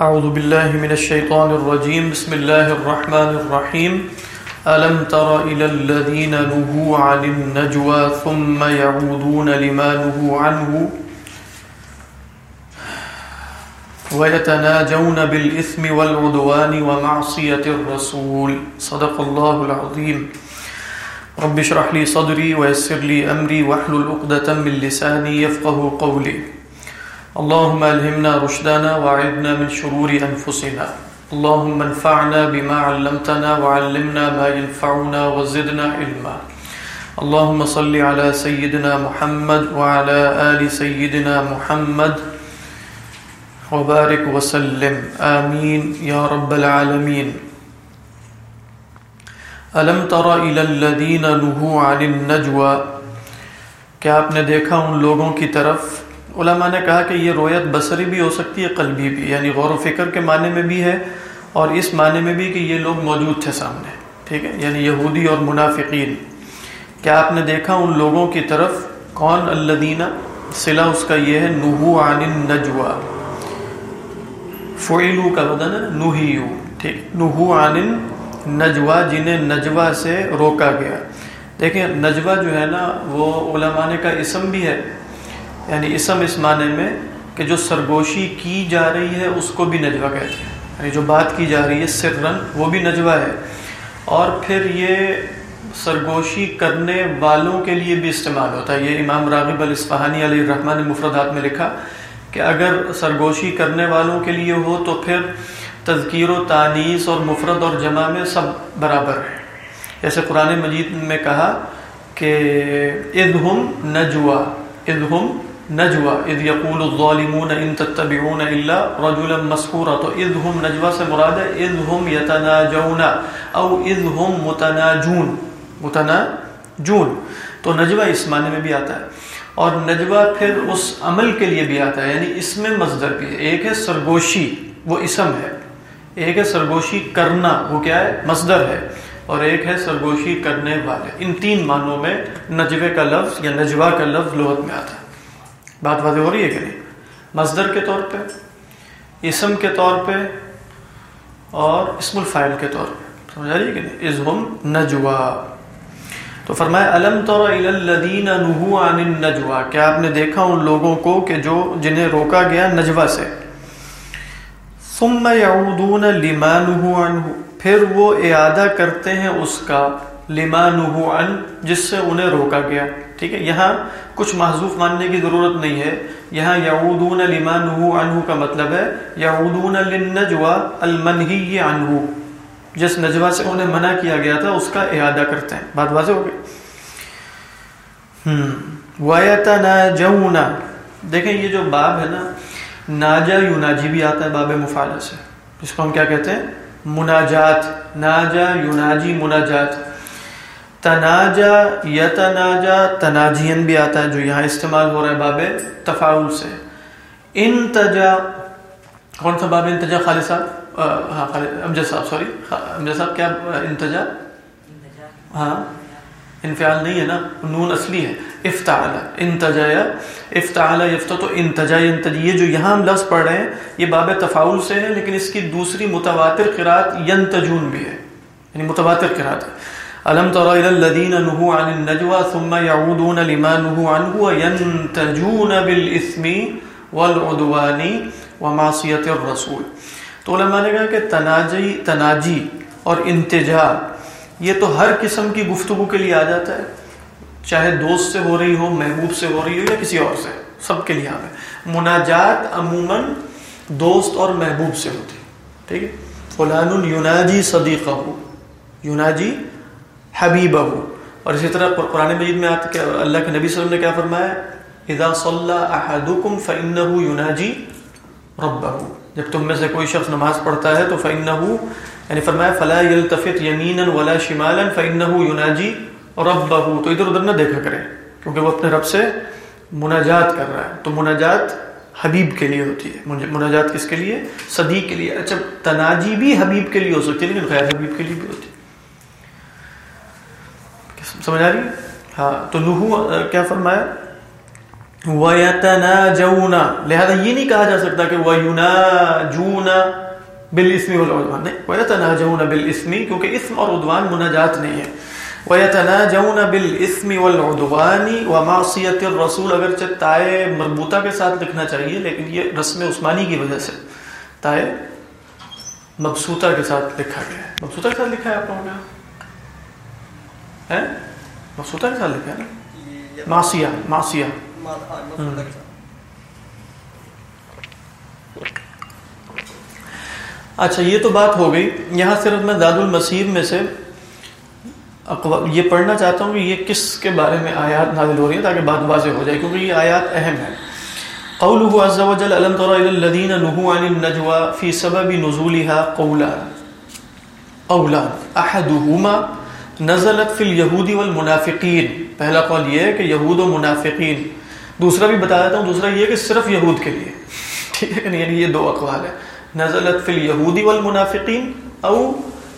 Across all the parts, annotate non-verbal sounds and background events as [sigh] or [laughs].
أعوذ بالله من الشيطان الرجيم. بسم الله الرحمن الرحيم. ألم تر إلى الذين نهوا عن النجوى ثم يعودون لما نهوا عنه ويتناجون بالإثم والعدوان ومعصية الرسول. صدق الله العظيم. رب اشرح لي صدري ويسر لي أمري واحلل عقدة من لساني يفقه قولي. اللهم ألهمنا رشدنا وعدنا من شرور أنفسنا. اللهم انفعنا بما علمتنا وعلمنا ما ينفعنا وزدنا علما. اللهم صل على سيدنا محمد وعلى آل سيدنا محمد. وبارك وسلم. آمين. يا رب العالمين. ألم تر إلى الذين نهوا عن النجوى؟ کیا آپ نے دیکھا ان لوگوں کی طرف؟ علماء نے کہا کہ یہ رویت بصری بھی ہو سکتی ہے، قلبی بھی یعنی غور و فکر کے معنی میں بھی ہے اور اس معنی میں بھی کہ یہ لوگ موجود تھے سامنے، ٹھیک ہے؟ یعنی یہودی اور منافقین۔ کیا آپ نے دیکھا ان لوگوں کی طرف؟ کون الدینہ صلہ اس کا یہ ہے نحو عن النجوہ فعلو کا بدن ہے نوہیو ٹھیک۔ نحو عن النجوہ جنہیں نجوہ سے روکا گیا۔ دیکھیں نجوہ جو ہے نا، وہ علماء نے کا اسم بھی ہے یعنی اسم اس معنی میں کہ جو سرگوشی کی جا رہی ہے، اس کو بھی نجوہ کہتے ہیں۔ یعنی جو بات کی جا رہی ہے سرن وہ بھی نجوہ ہے۔ اور پھر یہ سرگوشی کرنے والوں کے لیے بھی استعمال ہوتا ہے۔ یہ امام راغب الاسفہانی علیہ الرحمن مفردات میں لکھا کہ اگر سرگوشی کرنے والوں کے لیے ہو تو پھر تذکیر و تانیس اور مفرد اور جمع میں سب برابر ہے جیسے قرآن مجید میں کہا کہ ادہم نجوا ادہم نجوا اذ یقول الظالمون ان تتبعون الا رجلا مسحورا تو اذ ہم نجوا سے مراد ہے، اذ ہم یتناجون او اذ ہم متناجون متناجون، تو نجوا اس معنی میں بھی آتا ہے۔ اور نجوا پھر اس عمل کے لیے بھی آتا ہے یعنی اس میں مصدر بھی ہے۔ ایک ہے سرگوشی، وہ اسم ہے۔ ایک ہے سرگوشی کرنا، وہ کیا ہے؟ مصدر ہے۔ اور ایک ہے سرگوشی کرنے والے۔ ان تین معنوں میں نجوے کا لفظ یا نجوا کا لفظ لغت میں آتا ہے۔ بات واضح ہو رہی ہے کہ نہیں؟ مصدر کے طور پہ، اسم کے طور پہ، اور اسم الفائل کے طور پہ۔ سمجھا رہی ہے کہ نہیں؟ ازہم نجوا۔ تو فرمایا علم طور الذین نہو عن النجوا۔ کیا آپ نے دیکھا ان لوگوں کو کہ جو، جنہیں روکا گیا نجوا سے؟ ثم یعودون لما نہو عنہ۔ پھر وہ اعادہ کرتے ہیں اس کا، لما نہو عن، جس سے انہیں روکا گیا۔ ٹھیک ہے؟ یہاں کچھ محضوف ماننے کی ضرورت نہیں ہے۔ یہاں یعودون لما نہو عنہ کا مطلب ہے۔ یعودون للنجوا المنہی عنہ۔ جس نجوا سے انہیں منع کیا گیا تھا، اس کا اعادہ کرتے ہیں۔ بات واضح ہو گئی؟ وَيَتَنَاجَوْنَ دیکھیں، یہ جو باب ہے نا، ناجا یوناجی بھی آتا ہے باب مفالہ سے۔ اس کو ہم کیا کہتے ہیں؟ مناجات۔ ناجا یوناجی مناجات۔ تناجا یتناجا تناجین بھی آتا ہے جو یہاں استعمال ہو رہا ہے باب تفاعل سے۔ انتجا کون سا باب انتجا خالد صاحب؟ ہاں خالد، امجد صاحب، سوری امجد صاحب، کیا انتجا ہاں انفعال نہیں ہے نا، نون اصلی ہے۔ افتعال انتجا یا افتعال یفتا تو انتجا ینتجی یہ جو یہاں ہم لفظ پڑھ رہے ہیں، یہ باب تفاعل سے ہے، لیکن اس کی دوسری متواتر قرات ینتجون بھی ہے۔ یعنی متواتر قرات ہے۔ الم تر الى الذين نهوا عن النجوى ثم يعودون لما نهوا عنه وينتجون بالاثم والعدوان ومعصيه الرسول۔ تو علماء نے کہا کہ تناجی تناجی اور انتجا، یہ تو ہر قسم کی گفتگو کے لیے آ جاتا ہے۔ چاہے دوست سے ہو رہی ہو، محبوب سے ہو رہی ہو یا کسی اور سے، سب کے لیے ہمیں مناجات عموماً دوست اور محبوب سے ہوتی ٹھیک ہے؟ فلان یوناجی صدیقہ ہو یوناجی حبیبہ اور اسی طرح قرآن مجید میں آتا کہ اللہ کے نبی صلی اللہ علیہ وسلم نے کیا فرمایا؟ اذا صلى احدكم فانه يناجي ربه جب تم میں سے کوئی شخص نماز پڑھتا ہے تو فانه یعنی فرمایا، فلا يلتفت يمينا ولا شمالا فانه يناجي ربه تو ادھر ادھر نہ دیکھا کرے کیونکہ وہ اپنے رب سے مناجات کر رہا ہے۔ تو مناجات حبیب کے لیے ہوتی ہے۔ مناجات کس کے لیے؟ صدیق کے لیے۔ اچھا تناجی بھی حبیب کے لیے ہو سکتی ہے، لیکن غیر حبیب کے لیے بھی ہوتی ہے۔ سمجھ آ رہی ہاں تو نوحو کیا فرمایا؟ وَيَتَنَاجَوْنَ لہذا یہ نہیں کہا جا سکتا کہ وَيُنَاجُونَ بِالْإِسْمِ وَالْعُدْوَانِ۔ نہیں، وَيَتَنَاجَوْنَ کیونکہ اسم اور عدوان مناجات نہیں ہے وَيَتَنَاجَوْنَ وَالْعُدْوَانِ وَمَعْصِيَةِ الرَّسُولِ، اگرچہ تائے مربوطہ کے ساتھ لکھنا چاہیے، لیکن یہ رسم عثمانی کی وجہ سے تائے مبسوطہ کے ساتھ لکھا گیا ہے۔ مبسوطہ کے ساتھ لکھا ہے آپ لوگوں نے؟ مبسوطہ کے ساتھ لکھا ہے نا معصیہ معصیہ اچھا یہ تو بات ہو گئی۔ یہاں صرف میں داد المسیر میں سے یہ پڑھنا چاہتا ہوں کہ یہ کس کے بارے میں آیات نازل ہو رہی ہیں تاکہ بات واضح ہو جائے، کیونکہ یہ آیات اہم ہے قوله عز وجل الم تر الى الذين نهوا عن النجوى في سبب نزولها قولان قولان احدهما نزلت في اليهود والمنافقين پہلا قول یہ ہے کہ یہود و منافقین۔ دوسرا بھی بتا دیتا ہوں، دوسرا یہ کہ صرف یہود کے لیے۔ ٹھیک ہے یعنی, یعنی یہ دو اقوال ہے نزلت فی الیہودی والمنافقین او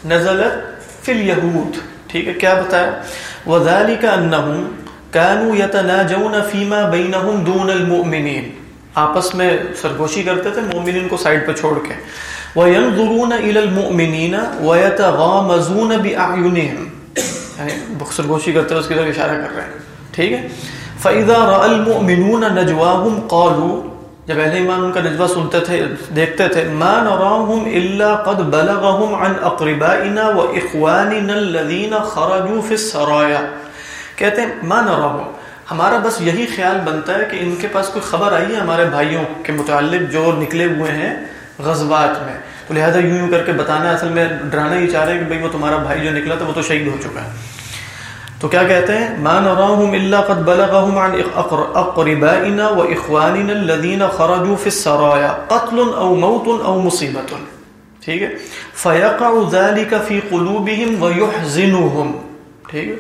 نزلت فی الیہود۔ ٹھیک ہے، کیا بتایا؟ وذالک انہم كانوا يتناجون فيما بينهم دون المؤمنين آپس میں سرگوشی کرتے تھے مومنین کو سائیڈ پہ چھوڑ کے۔ وَيَنظُرُونَ إِلَى الْمُؤْمِنِينَ وَيَتَغَامَزُونَ بِأَعْيُنِهِمْ یعنی سرگوشی کرتے ہیں اس کی طرف اشارہ کر رہے ہیں۔ ٹھیک ہے؟ فَإِذَا رَأَ الْمُؤْمِنُونَ نَجْوَاهُمْ قَالُوا، جب اہل ایمان ان کا نجوہ سنتے تھے، دیکھتے تھے، مَا نَرَاهُمْ إِلَّا قَدْ بَلَغَهُمْ عَنْ أَقْرِبَائِنَا وَإِخْوَانِنَا الَّذِينَ خَرَجُوا فِي السَّرَايَا۔ کہتے ہیں، مَا نَرَاهُمْ؟ ہمارا بس یہی خیال بنتا ہے کہ ان کے پاس کوئی خبر آئی ہے ہمارے بھائیوں کے متعلق جو نکلے ہوئے ہیں غزوات میں۔ تو لہٰذا یوں یوں کر کے بتانا اصل میں ڈرانا ہی چاہ رہے ہیں کہ بھئی وہ تمہارا بھائی جو نکلا تھا وہ تو شہید ہو چکا ہے۔ تو کیا کہتے ہیں؟ ما نراهم الا قد بلغهم عن اقربائنا واخواننا الذين خرجوا في السرايا قتل او موت او مصیبه ٹھیک ہے؟ فيقع ذلك في قلوبهم ويحزنهم۔ ٹھیک ہے؟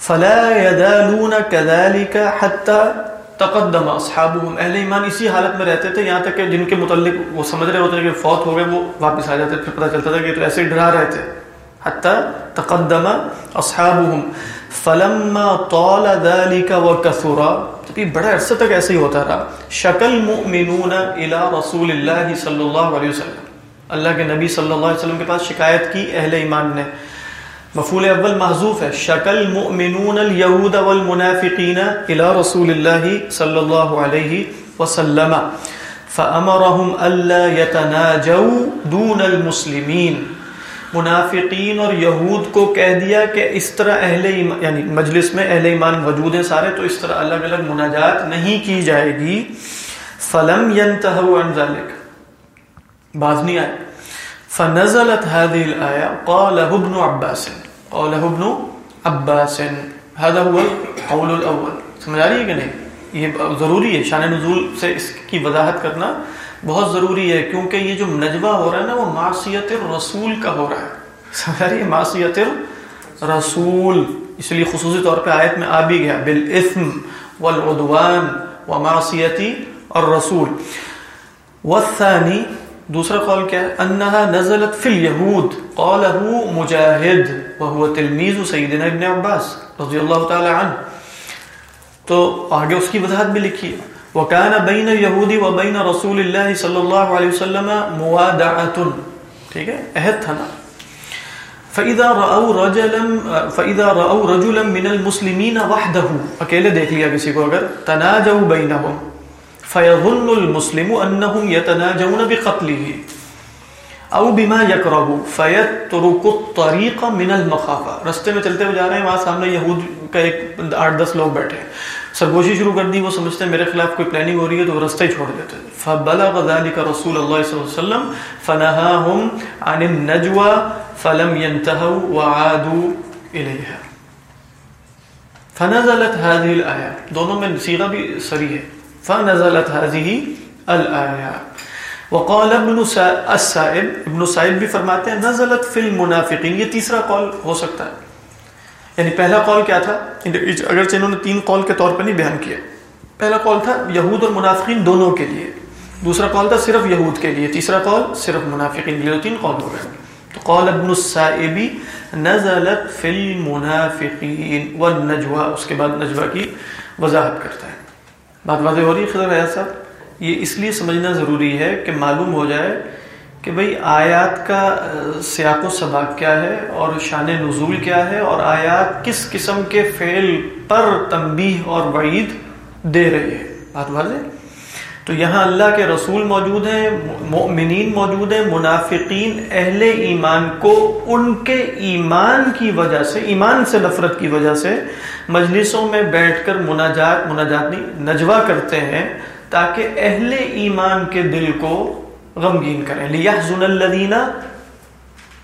فلا يدالون كذلك حتى تقدم اصحابهم اہل ایمان اسی حالت میں رہتے تھے، یہاں تک کہ جن کے متعلق وہ سمجھ رہے ہوتے تھے کہ فوت ہو گئے، وہ واپس آ جاتے، پھر پتہ چلتا تھا کہ تو ایسے ڈرا رہے تھے۔ حتى تقدم اصحابهم فلما طال ذلك وكثر جب یہ بڑا عرصہ تک ایسے ہی ہوتا رہا، شکل مؤمنون الى رسول اللہ صلی اللہ علیہ وسلم۔ اللہ کے نبی صلی اللہ علیہ وسلم کے پاس شکایت کی، اہل ایمان نے۔ مفعول اول محذوف ہے. شکل مؤمنون الیہود والمنافقین الى رسول اللہ صلی اللہ علیہ وسلم. فامرهم الا يتناجوا دون المسلمین. منافقین اور یہود کو کہہ دیا کہ اس طرح اہل ایمان یعنی مجلس میں اہل ایمان موجود ہیں سارے، تو اس طرح الگ الگ مناجات نہیں کی جائے گی. فلم ينتهوا عن ذلك باز نہیں آئے. فنزلت هذه الآية قاله ابن عباس قاله ابن عباس. هذا هو القول الأول. سمجھ آ رہی ہے کہ نہیں؟ یہ ضروری ہے، شان نزول سے اس کی وضاحت کرنا بہت ضروری ہے، کیونکہ یہ جو نجوہ ہو رہا ہے نا، وہ معصیت الرسول کا ہو رہا ہے۔ سمجھ آ رہی ہے؟ معصیت الرسول۔ اس لیے خصوصی طور پہ آیت میں آ بھی گیا، بالاسم والعدوان ومعصیتی الرسول۔ والثانی دوسرا قول کیا ہے؟ انہا نزلت فی الیہود. قالہو مجاہد، وہو تلمیز سیدنا ابن عباس رضی اللہ تعالی عنہ. تو آگے اس کی وضاحت بھی لکھی ہے. وکان بین یہودی و بین رسول اللہ صلی اللہ علیہ وسلم موادعت ٹھیک ہے؟ عہد تھا نا؟ فَإِذَا رَأَوْ رَجُلًا، فَإِذَا رَأَوْ رَجُلًا مِنَ الْمُسْلِمِينَ وَحْدَهُ. اکیلے دیکھ لیا کسی کو اگر تناجوا بینہم. فیظن المسلم انہم یتناجون بقتله. او بما یکرہو فیترک الطریق من المخافہ رستے میں چلتے ہوئے جا رہے ہیں، وہاں سامنے یہود کا ایک آٹھ دس لوگ بیٹھے ہیں۔ سرگوشی شروع کر دی، وہ سمجھتے ہیں میرے خلاف کوئی پلاننگ ہو رہی ہے تو وہ رستہ ہی چھوڑ دیتے ہیں۔ فبلغ ذلك رسول اللہ صلی اللہ علیہ وسلم فنهاهم عن النجوى فلم ينتهوا وعادوا الیها فنزلت هذه الآیات دونوں میں صیغہ بھی سری ہے۔ فنزلت هذه الآية. وقال ابن السائب ابن السائب بھی فرماتے ہیں، نزلت فی المنافقین، یہ تیسرا قول ہو سکتا ہے۔ یعنی پہلا قول کیا تھا؟ اگرچہ انہوں نے تین قول کے طور پر نہیں بیان کیا۔ پہلا قول تھا یہود اور منافقین دونوں کے لیے۔ دوسرا قول تھا صرف یہود کے لیے۔ تیسرا قول صرف منافقین کے لیے۔ تین قول ہو گئے۔ تو قول ابن السائبی نزلت فی المنافقین والنجوہ اس کے بعد نجوہ کی وضاحت کرتا ہے۔ بات واضح ہو رہی ہے خضر ریاض صاحب؟ یہ اس لیے سمجھنا ضروری ہے کہ معلوم ہو جائے کہ بھئی آیات کا، سیاق و سباق کیا ہے اور شان نزول کیا ہے اور آیات کس قسم کے فعل پر تنبیہ اور وعید دے رہے ہیں۔ بات واضح؟ تو یہاں اللہ کے رسول موجود ہیں، مؤمنین موجود ہیں، منافقین، اہل ایمان کو ان کے ایمان کی وجہ سے، ایمان سے نفرت کی وجہ سے مجلسوں میں بیٹھ کر مناجات مناجات نہیں نجوا کرتے ہیں تاکہ اہل ایمان کے دل کو غمگین کریں۔ لیحزن الذین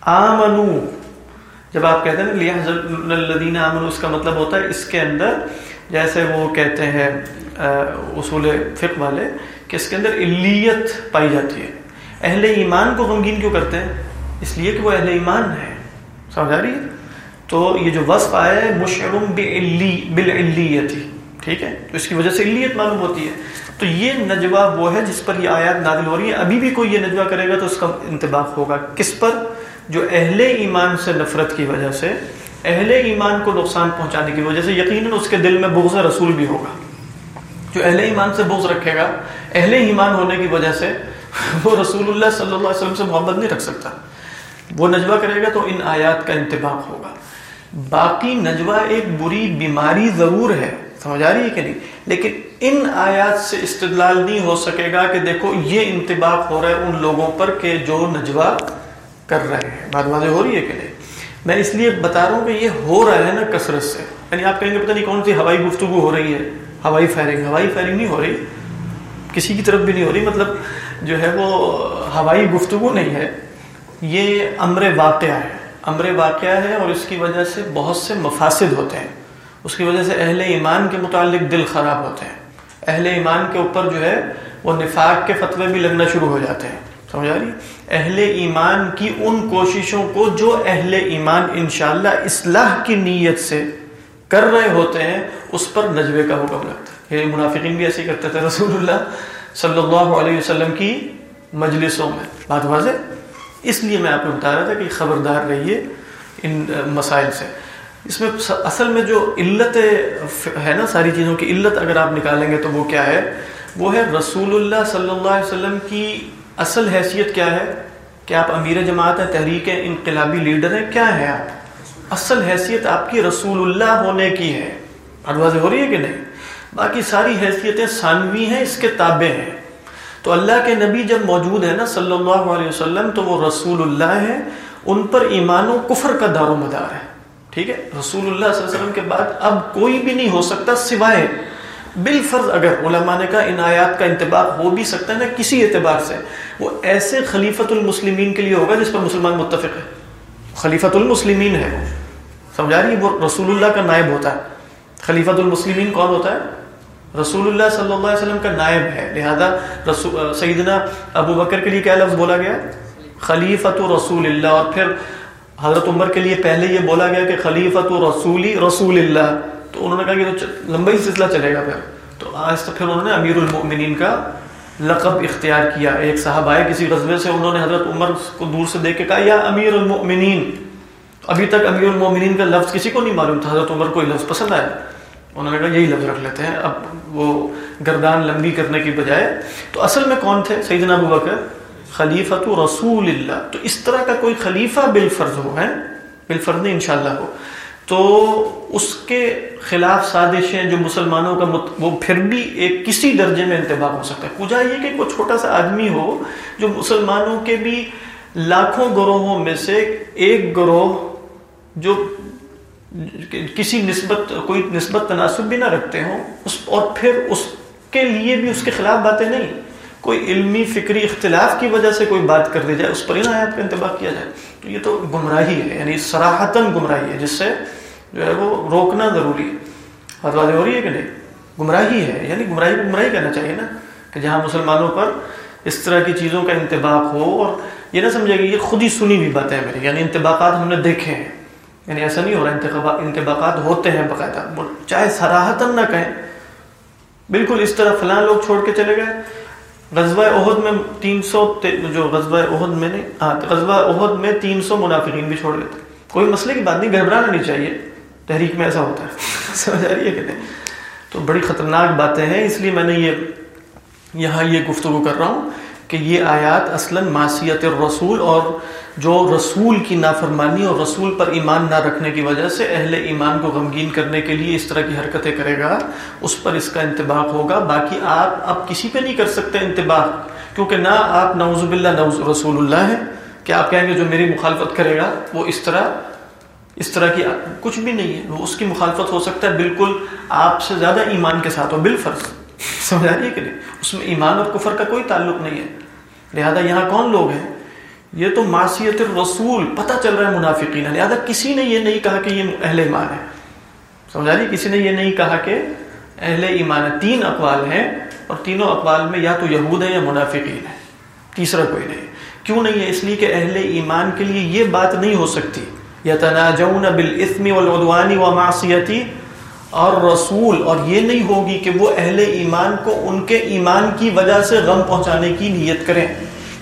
آمنو۔ جب آپ کہتے ہیں لیحزن الذین آمنو، اس کا مطلب ہوتا ہے اس کے اندر، جیسے وہ کہتے ہیں اصول فقہ والے کہ اس کے اندر علیت پائی جاتی ہے۔ اہل ایمان کو غمگین کیوں کرتے ہیں؟ اس لیے کہ وہ اہل ایمان ہے سمجھ آ رہی ہے؟ تو یہ جو وصف آیا ہے، مشعرم بالعلیتی ٹھیک ہے؟ تو اس کی وجہ سے علیت معلوم ہوتی ہے۔ تو یہ نجوہ وہ ہے جس پر یہ آیات نادل ہو رہی ہے ابھی بھی کوئی یہ نجوہ کرے گا تو اس کا انتباق ہوگا۔ کس پر؟ جو اہل ایمان سے نفرت کی وجہ سے، اہل ایمان کو نقصان پہنچانے کی وجہ سے، یقیناً اس کے دل میں بغض رسول بھی ہوگا۔ جو اہل ایمان سے بغض رکھے گا، اہل ایمان ہونے کی وجہ سے وہ رسول اللہ صلی اللہ علیہ وسلم سے محبت نہیں رکھ سکتا۔ وہ نجوہ کرے گا تو ان آیات کا انتباق ہوگا۔ باقی نجوہ ایک بری بیماری ضرور ہے، سمجھ آ رہی ہے کہ نہیں؟ لیکن ان آیات سے استدلال نہیں ہو سکے گا کہ دیکھو یہ انتباق ہو رہا ہے ان لوگوں پر کہ جو نجوہ کر رہے ہیں۔ بات واضح ہو رہی ہے کہ نہیں؟ میں اس لیے بتا رہا ہوں کہ یہ ہو رہا ہے نا کثرت سے۔ یعنی آپ کہیں گے پتہ نہیں کون سی ہوائی گفتگو ہو رہی ہے۔ ہوائی فائرنگ ہوائی فائرنگ نہیں ہو رہی۔ کسی کی طرف بھی نہیں ہو رہی۔ مطلب جو ہے وہ ہوائی گفتگو نہیں ہے۔ یہ امر واقعہ ہے۔ امر واقعہ ہے اور اس کی وجہ سے بہت سے مفاسد ہوتے ہیں۔ اس کی وجہ سے اہل ایمان کے متعلق دل خراب ہوتے ہیں۔ اہل ایمان کے اوپر جو ہے وہ نفاق کے فتوے بھی لگنا شروع ہو جاتے ہیں۔ سمجھ آ رہی؟ اہل ایمان کی ان کوششوں کو جو اہل ایمان انشاءاللہ اصلاح کی نیت سے کر رہے ہوتے ہیں، اس پر نجوے کا حکم لگتا ہے۔ یہ منافقین بھی ایسے کرتے تھے رسول اللہ صلی اللہ علیہ وسلم کی مجلسوں میں۔ بات واضح؟ اس لیے میں آپ کو بتا رہا تھا کہ خبردار رہیے ان مسائل سے۔ اس میں اصل میں جو علت ہے نا ساری چیزوں کی علت اگر آپ نکالیں گے تو وہ کیا ہے؟ وہ ہے رسول اللہ صلی اللہ علیہ وسلم کی اصل حیثیت کیا ہے؟ کہ آپ امیر جماعت ہیں، تحریک انقلابی لیڈر ہیں، کیا ہے آپ؟ اصل حیثیت آپ کی رسول اللہ ہونے کی ہے۔ واضح ہو رہی ہے کہ نہیں؟ باقی ساری حیثیتیں ثانوی ہیں، اس کے تابع ہیں۔ تو اللہ کے نبی جب موجود ہے نا صلی اللہ علیہ وسلم، تو وہ رسول اللہ ہے ان پر ایمان و کفر کا دار و مدار ہے۔ ٹھیک ہے؟ رسول اللہ صلی اللہ علیہ وسلم کے بعد اب کوئی بھی نہیں ہو سکتا سوائے بالفرض اگر علماء نے کہا ان آیات کا انتباق ہو بھی سکتا ہے نا کسی اعتبار سے۔ وہ ایسے خلیفت المسلمین کے لیے ہوگا جس پر مسلمان متفق ہے خلیفت المسلمین ہے وہ۔ سمجھا رہی وہ رسول اللہ کا نائب ہوتا ہے۔ خلیفت المسلمین کون ہوتا ہے؟ رسول اللہ صلی اللہ علیہ وسلم کا نائب ہے۔ لہذا سیدنا ابو بکر کے لیے کیا لفظ بولا گیا؟ خلیفت رسول اللہ۔ اور پھر حضرت عمر کے لیے پہلے یہ بولا گیا کہ خلیفت رسولی رسول اللہ۔ تو انہوں نے کہا کہ تو لمبا ہی سلسلہ چلے گا پھر۔ تو آج تک پھر انہوں نے امیر المؤمنین کا لقب اختیار کیا۔ ایک صاحب آئے کسی غزبے سے انہوں نے حضرت عمر کو دور سے دیکھ کے کہا، یا امیر المؤمنین. ابھی تک امیر المؤمنین کا لفظ کسی کو نہیں معلوم تھا، حضرت عمر کو یہ لفظ پسند آیا۔ انہوں نے کہا، یہی لفظ رکھ لیتے ہیں۔ اب وہ گردان لمبی کرنے کی بجائے، تو اصل میں کون تھے؟ سیدنا ابو بکر۔ خلیفت رسول اللہ۔ تو اس طرح کا کوئی خلیفہ بالفرض ہو ہے بالفرض نہیں، انشاءاللہ ہو۔ تو اس کے خلاف سازشیں جو مسلمانوں کا مت... وہ پھر بھی ایک کسی درجے میں انتباہ ہو سکتا ہے۔ کجا یہ کہ وہ چھوٹا سا آدمی ہو جو مسلمانوں کے بھی لاکھوں گروہوں میں سے ایک گروہ جو کسی نسبت کوئی نسبت تناسب بھی نہ رکھتے ہوں، اس اور پھر اس کے لیے بھی اس کے خلاف باتیں نہیں۔ کوئی علمی فکری اختلاف کی وجہ سے کوئی بات کر دی جائے، اس پر ہی آیات کا انتباہ کیا جائے۔ تو یہ تو گمراہی ہے یعنی سراہتاً گمراہی ہے، جس سے جو ہے وہ روکنا ضروری ہے۔ بات واضح ہو رہی ہے کہ نہیں؟ گمراہی ہے یعنی گمراہی کو گمراہی کرنا چاہیے نا کہ جہاں مسلمانوں پر اس طرح کی چیزوں کا انتباق ہو اور یہ نہ سمجھے کہ یہ خود ہی سنی ہوئی باتیں میری یعنی انتباقات ہم نے دیکھے ہیں۔ یعنی ایسا نہیں ہو رہا انتباقات ہوتے ہیں باقاعدہ۔ چاہے سراہتاً نہ کہیں۔ بالکل اس طرح فلاں لوگ چھوڑ کے چلے گئے۔ غزوہ عہد میں تین سو جو غزوہ عہد میں نہیں ہاں غزوہ عہد میں تین سو منافقین بھی چھوڑ گئے تھے۔ کوئی مسئلے کی بات نہیں، گھبرانا نہیں چاہیے۔ تحریک میں ایسا ہوتا ہے۔ [laughs] سمجھ آ رہی ہے کہ نہیں؟ تو بڑی خطرناک باتیں ہیں، اس لیے میں نے یہ یہاں یہ گفتگو کر رہا ہوں کہ یہ آیات اصلا معصیت رسول اور جو رسول کی نافرمانی اور رسول پر ایمان نہ رکھنے کی وجہ سے اہل ایمان کو غمگین کرنے کے لیے اس طرح کی حرکتیں کرے گا، اس پر اس کا انتباق ہوگا۔ باقی آپ اب کسی پہ نہیں کر سکتے انتباق کیونکہ نہ آپ نوز باللہ نوز رسول اللہ ہیں۔ کہ آپ کہیں گے جو میری مخالفت کرے گا؟ وہ اس طرح اس طرح کی کچھ بھی نہیں ہے۔ وہ اس کی مخالفت ہو سکتا ہے بالکل آپ سے زیادہ ایمان کے ساتھ ہو بالفرض۔ سمجھا رہی ہے کہ نہیں؟ اس میں ایمان اور کفر کا کوئی تعلق نہیں ہے۔ لہذا یہاں کون لوگ ہیں؟ یہ تو معصیت الرسول، پتہ چل رہا ہے منافقین۔ لہذا کسی نے یہ نہیں کہا کہ یہ اہل ایمان ہے سمجھا رہی کسی نے یہ نہیں کہا کہ اہل ایمان ہے تین اقوال ہیں اور تینوں اقوال میں یا تو یہود ہیں یا منافقین ہے تیسرا کوئی نہیں۔ کیوں نہیں ہے؟ اس لیے کہ اہل ایمان کے لیے یہ بات نہیں ہو سکتی۔ یا تناجون بالاسم والعدوان ومعصیتی، اور رسول، اور یہ نہیں ہوگی کہ وہ اہل ایمان کو ان کے ایمان کی وجہ سے غم پہنچانے کی نیت کریں۔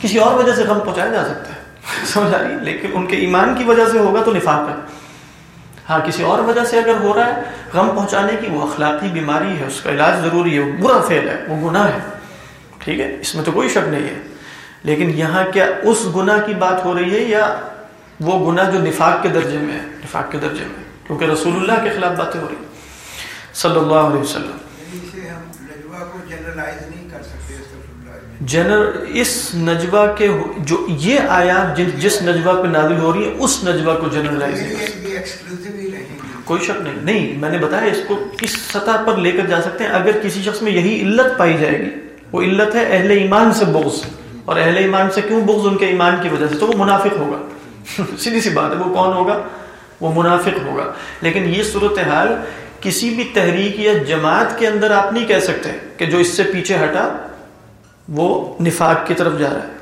کسی اور وجہ سے غم پہنچایا جا سکتا ہے۔ [laughs] سمجھ آ رہی لیکن ان کے ایمان کی وجہ سے ہوگا تو نفاق ہے۔ ہاں کسی اور وجہ سے اگر ہو رہا ہے غم پہنچانے کی، وہ اخلاقی بیماری ہے، اس کا علاج ضروری ہے، وہ برا فعل ہے، وہ گناہ ہے۔ ٹھیک ہے؟ اس میں تو کوئی شک نہیں ہے۔ لیکن یہاں کیا اس گناہ کی بات ہو رہی ہے یا وہ گناہ جو نفاق کے درجے میں ہے نفاق کے درجے میں۔ کیونکہ رسول اللہ کے خلاف باتیں ہو رہی ہیں۔ صلی اللہ علیہ وسلم۔ جنر اس نجوہ کے جو یہ آیات جس نجوہ پہ نازل ہو رہی ہے اس نجوہ کو جنرلائز کوئی شک نہیں۔ نہیں میں نے بتایا اس کو کس سطح پر لے کر جا سکتے ہیں۔ اگر کسی شخص میں یہی علت پائی جائے گی وہ علت ہے اہل ایمان سے بغض۔ اور اہل ایمان سے کیوں بغض؟ ان کے ایمان کی وجہ سے تو وہ منافق ہوگا۔ سیدھی سی بات ہے، وہ کون ہوگا؟ وہ منافق ہوگا۔ لیکن یہ صورتحال کسی بھی تحریک یا جماعت کے اندر آپ نہیں کہہ سکتے کہ جو اس سے پیچھے ہٹا، وہ نفاق کی طرف جا رہا ہے۔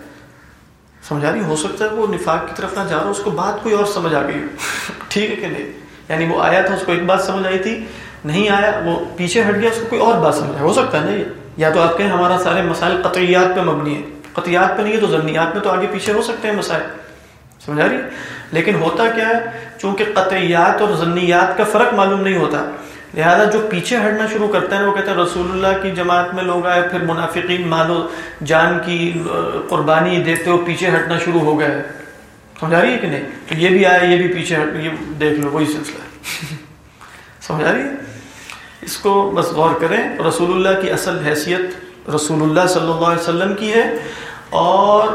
سمجھا رہی ہو سکتا ہے وہ نفاق کی طرف نہ جا رہا اس کو بات کوئی اور سمجھ آ گئی [laughs] ٹھیک ہے کہ نہیں؟ یعنی وہ آیا تھا، اس کو ایک بات سمجھ آئی تھی، نہیں آیا، وہ پیچھے ہٹ گیا، اس کو کوئی اور بات سمجھ ہو سکتا ہے نا یہ؟ یا تو آپ کہیں ہمارا سارے مسائل قطعیات پہ مبنی ہے قطعیات پہ نہیں ہے تو ضمنیات میں تو آگے پیچھے ہو سکتے ہیں مسائل۔ سمجھا رہی؟ لیکن ہوتا کیا ہے؟ چونکہ قطعیات اور ضنیات کا فرق معلوم نہیں ہوتا، لہذا جو پیچھے ہٹنا شروع کرتے ہیں وہ کہتے ہیں رسول اللہ کی جماعت میں لوگ آئے، پھر منافقین مالو جان کی قربانی دیتے ہو پیچھے ہٹنا شروع ہو گئے۔ سمجھا رہی ہے کہ نہیں؟ تو یہ بھی آئے، یہ بھی پیچھے ہٹ، یہ دیکھ لو، وہی سلسلہ ہے۔ [laughs] سمجھا رہی ہے؟ اس کو بس غور کریں، رسول اللہ کی اصل حیثیت رسول اللہ صلی اللہ علیہ وسلم کی ہے اور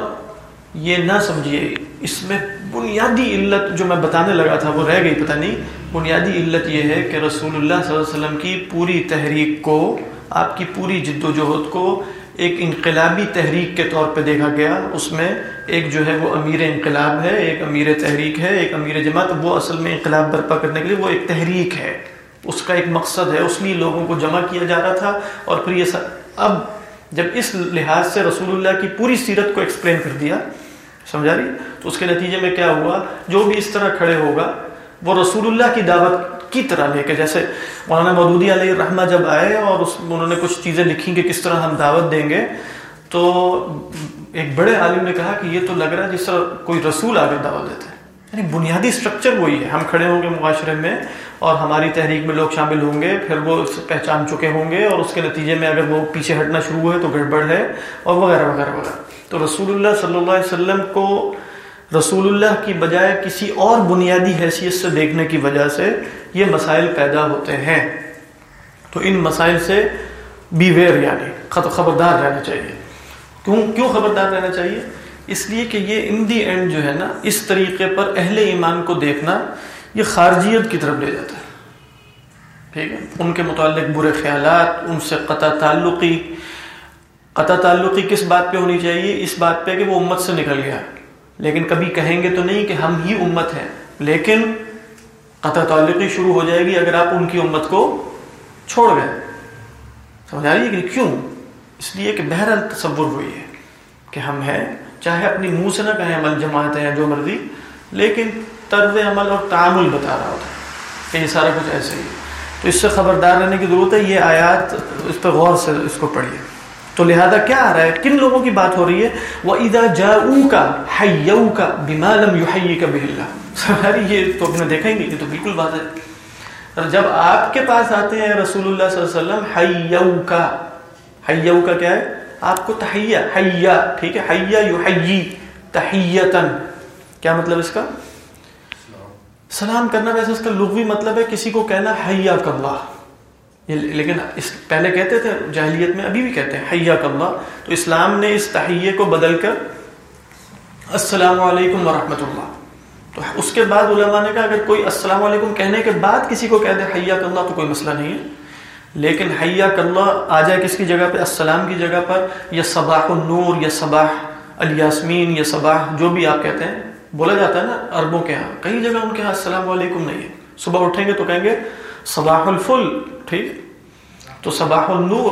یہ نہ سمجھیے، اس میں بنیادی علت جو میں بتانے لگا تھا وہ رہ گئی، پتہ نہیں۔ بنیادی علت یہ ہے کہ رسول اللہ صلی اللہ علیہ وسلم کی پوری تحریک کو، آپ کی پوری جد و جہد کو ایک انقلابی تحریک کے طور پہ دیکھا گیا۔ اس میں ایک جو ہے وہ امیر انقلاب ہے، ایک امیر تحریک ہے، ایک امیر جماعت۔ وہ اصل میں انقلاب برپا کرنے کے لیے وہ ایک تحریک ہے۔ اس کا ایک مقصد ہے۔ اس میں لوگوں کو جمع کیا جا رہا تھا۔ اور پھر یہ اب جب اس لحاظ سے رسول اللہ کی پوری سیرت کو ایکسپلین کر دیا، سمجھا رہی؟ تو اس کے نتیجے میں کیا ہوا؟ جو بھی اس طرح کھڑے ہوگا، وہ رسول اللہ کی دعوت کی طرح لے کے، جیسے مولانا مودودی علیہ الرحمہ جب آئے اور اس انہوں نے کچھ چیزیں لکھی کہ کس طرح ہم دعوت دیں گے، تو ایک بڑے عالم نے کہا کہ یہ تو لگ رہا ہے جس طرح کوئی رسول آ کر دعوت دیتے ہیں یعنی بنیادی اسٹرکچر وہی ہے۔ ہم کھڑے ہوں گے معاشرے میں اور ہماری تحریک میں لوگ شامل ہوں گے، پھر وہ پہچان چکے ہوں گے اور اس کے نتیجے میں اگر وہ پیچھے ہٹنا شروع ہوئے تو گڑبڑ ہے اور وغیرہ وغیرہ وغیرہ۔ تو رسول اللہ صلی اللہ علیہ وسلم کو رسول اللہ کی بجائے کسی اور بنیادی حیثیت سے دیکھنے کی وجہ سے یہ مسائل پیدا ہوتے ہیں۔ تو ان مسائل سے بی ویئر یعنی خبردار رہنا چاہیے۔ کیوں کیوں خبردار رہنا چاہیے؟ اس لیے کہ یہ ان دی اینڈ جو ہے نا، اس طریقے پر اہل ایمان کو دیکھنا یہ خارجیت کی طرف لے جاتا ہے۔ ٹھیک ہے؟ ان کے متعلق برے خیالات، ان سے قطع تعلقی۔ قطع تعلقی کس بات پہ ہونی چاہیے؟ اس بات پہ کہ وہ امت سے نکل گیا۔ لیکن کبھی کہیں گے تو نہیں کہ ہم ہی امت ہیں۔ لیکن قطع تعلقی شروع ہو جائے گی اگر آپ ان کی امت کو چھوڑ گئے۔ سمجھ آ رہی ہے کہ کیوں؟ اس لیے کہ بہرحال تصور ہوئی ہے کہ ہم ہیں، چاہے اپنی منہ سے نہ کہیں عمل جماعت ہیں، جو مرضی، لیکن طرز عمل اور تعامل بتا رہا ہوتا ہے کہ یہ سارا کچھ ایسے ہی تو اس سے خبردار رہنے کی ضرورت ہے، یہ آیات اس پہ غور سے اس کو پڑھیے۔ تو لہذا کیا آ رہا ہے؟ کن لوگوں کی بات ہو رہی ہے؟ وہ ادا جا کا حیو کا بیمالم یو کا بہلا یہ تو اپنے دیکھیں گے، یہ تو بالکل بات ہے۔ اور جب آپ کے پاس آتے ہیں رسول اللہ صلی اللہ علیہ وسلم حیو کا حیو کا کیا ہے؟ آپ کو تحیہ حیا ٹھیک ہے حیا یو حیی تحیتن کیا مطلب اس کا؟ سلام کرنا ویسے اس کا لغوی مطلب ہے کسی کو کہنا حیا اللہ۔ لیکن اس پہلے کہتے تھے، جاہلیت میں ابھی بھی کہتے ہیں حیا اللہ۔ تو اسلام نے اس تحیے کو بدل کر السلام علیکم ورحمۃ اللہ۔ تو اس کے بعد علماء نے کہا، اگر کوئی السلام علیکم کہنے کے بعد کسی کو کہہ دے حیا اللہ، تو کوئی مسئلہ نہیں ہے۔ لیکن حیا اللہ آ جائے کس کی جگہ پہ؟ السلام کی جگہ پر، یا صباح النور، یا صباح الیاسمین، یا صباح جو بھی آپ کہتے ہیں۔ بولا جاتا ہے نا عربوں کے ہاں کئی جگہ ان کے ہاں السلام علیکم نہیں ہے۔ صبح اٹھیں گے تو کہیں گے صباح الفل، ٹھیک تو صباح النور،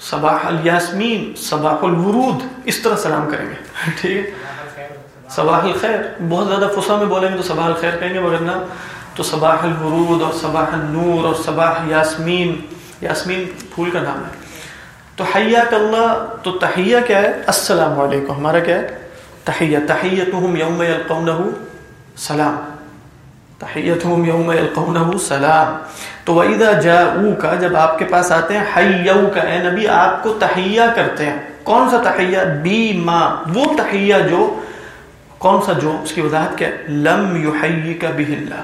صباح الیاسمین، صباح الورود، اس طرح سلام کریں گے، ٹھیک ہے؟ صباح الخیر، بہت زیادہ فسا میں بولیں گے تو صباح الخیر کہیں گے، مگر نہ، تو صباح الورود اور صباح النور اور صباح یاسمین یاسمین پھول کا نام ہے۔ تو حیات اللہ، تو تحیہ کیا ہے؟ السلام علیکم، ہمارا کیا ہے؟ تحیہ تحیتہم یوم یلقونہ سلام. تحیتہم یوم سلام. تو وَإِذَا جَاءُوكَ جب آپ کے پاس آتے ہیں، حیوک، اے نبی، آپ کو تحیہ کرتے ہیں. کون سا تحیہ؟ بی ما وہ تحیہ جو، کون سا جو؟ اس کی وضاحت کیا لم یحییک بہ اللہ.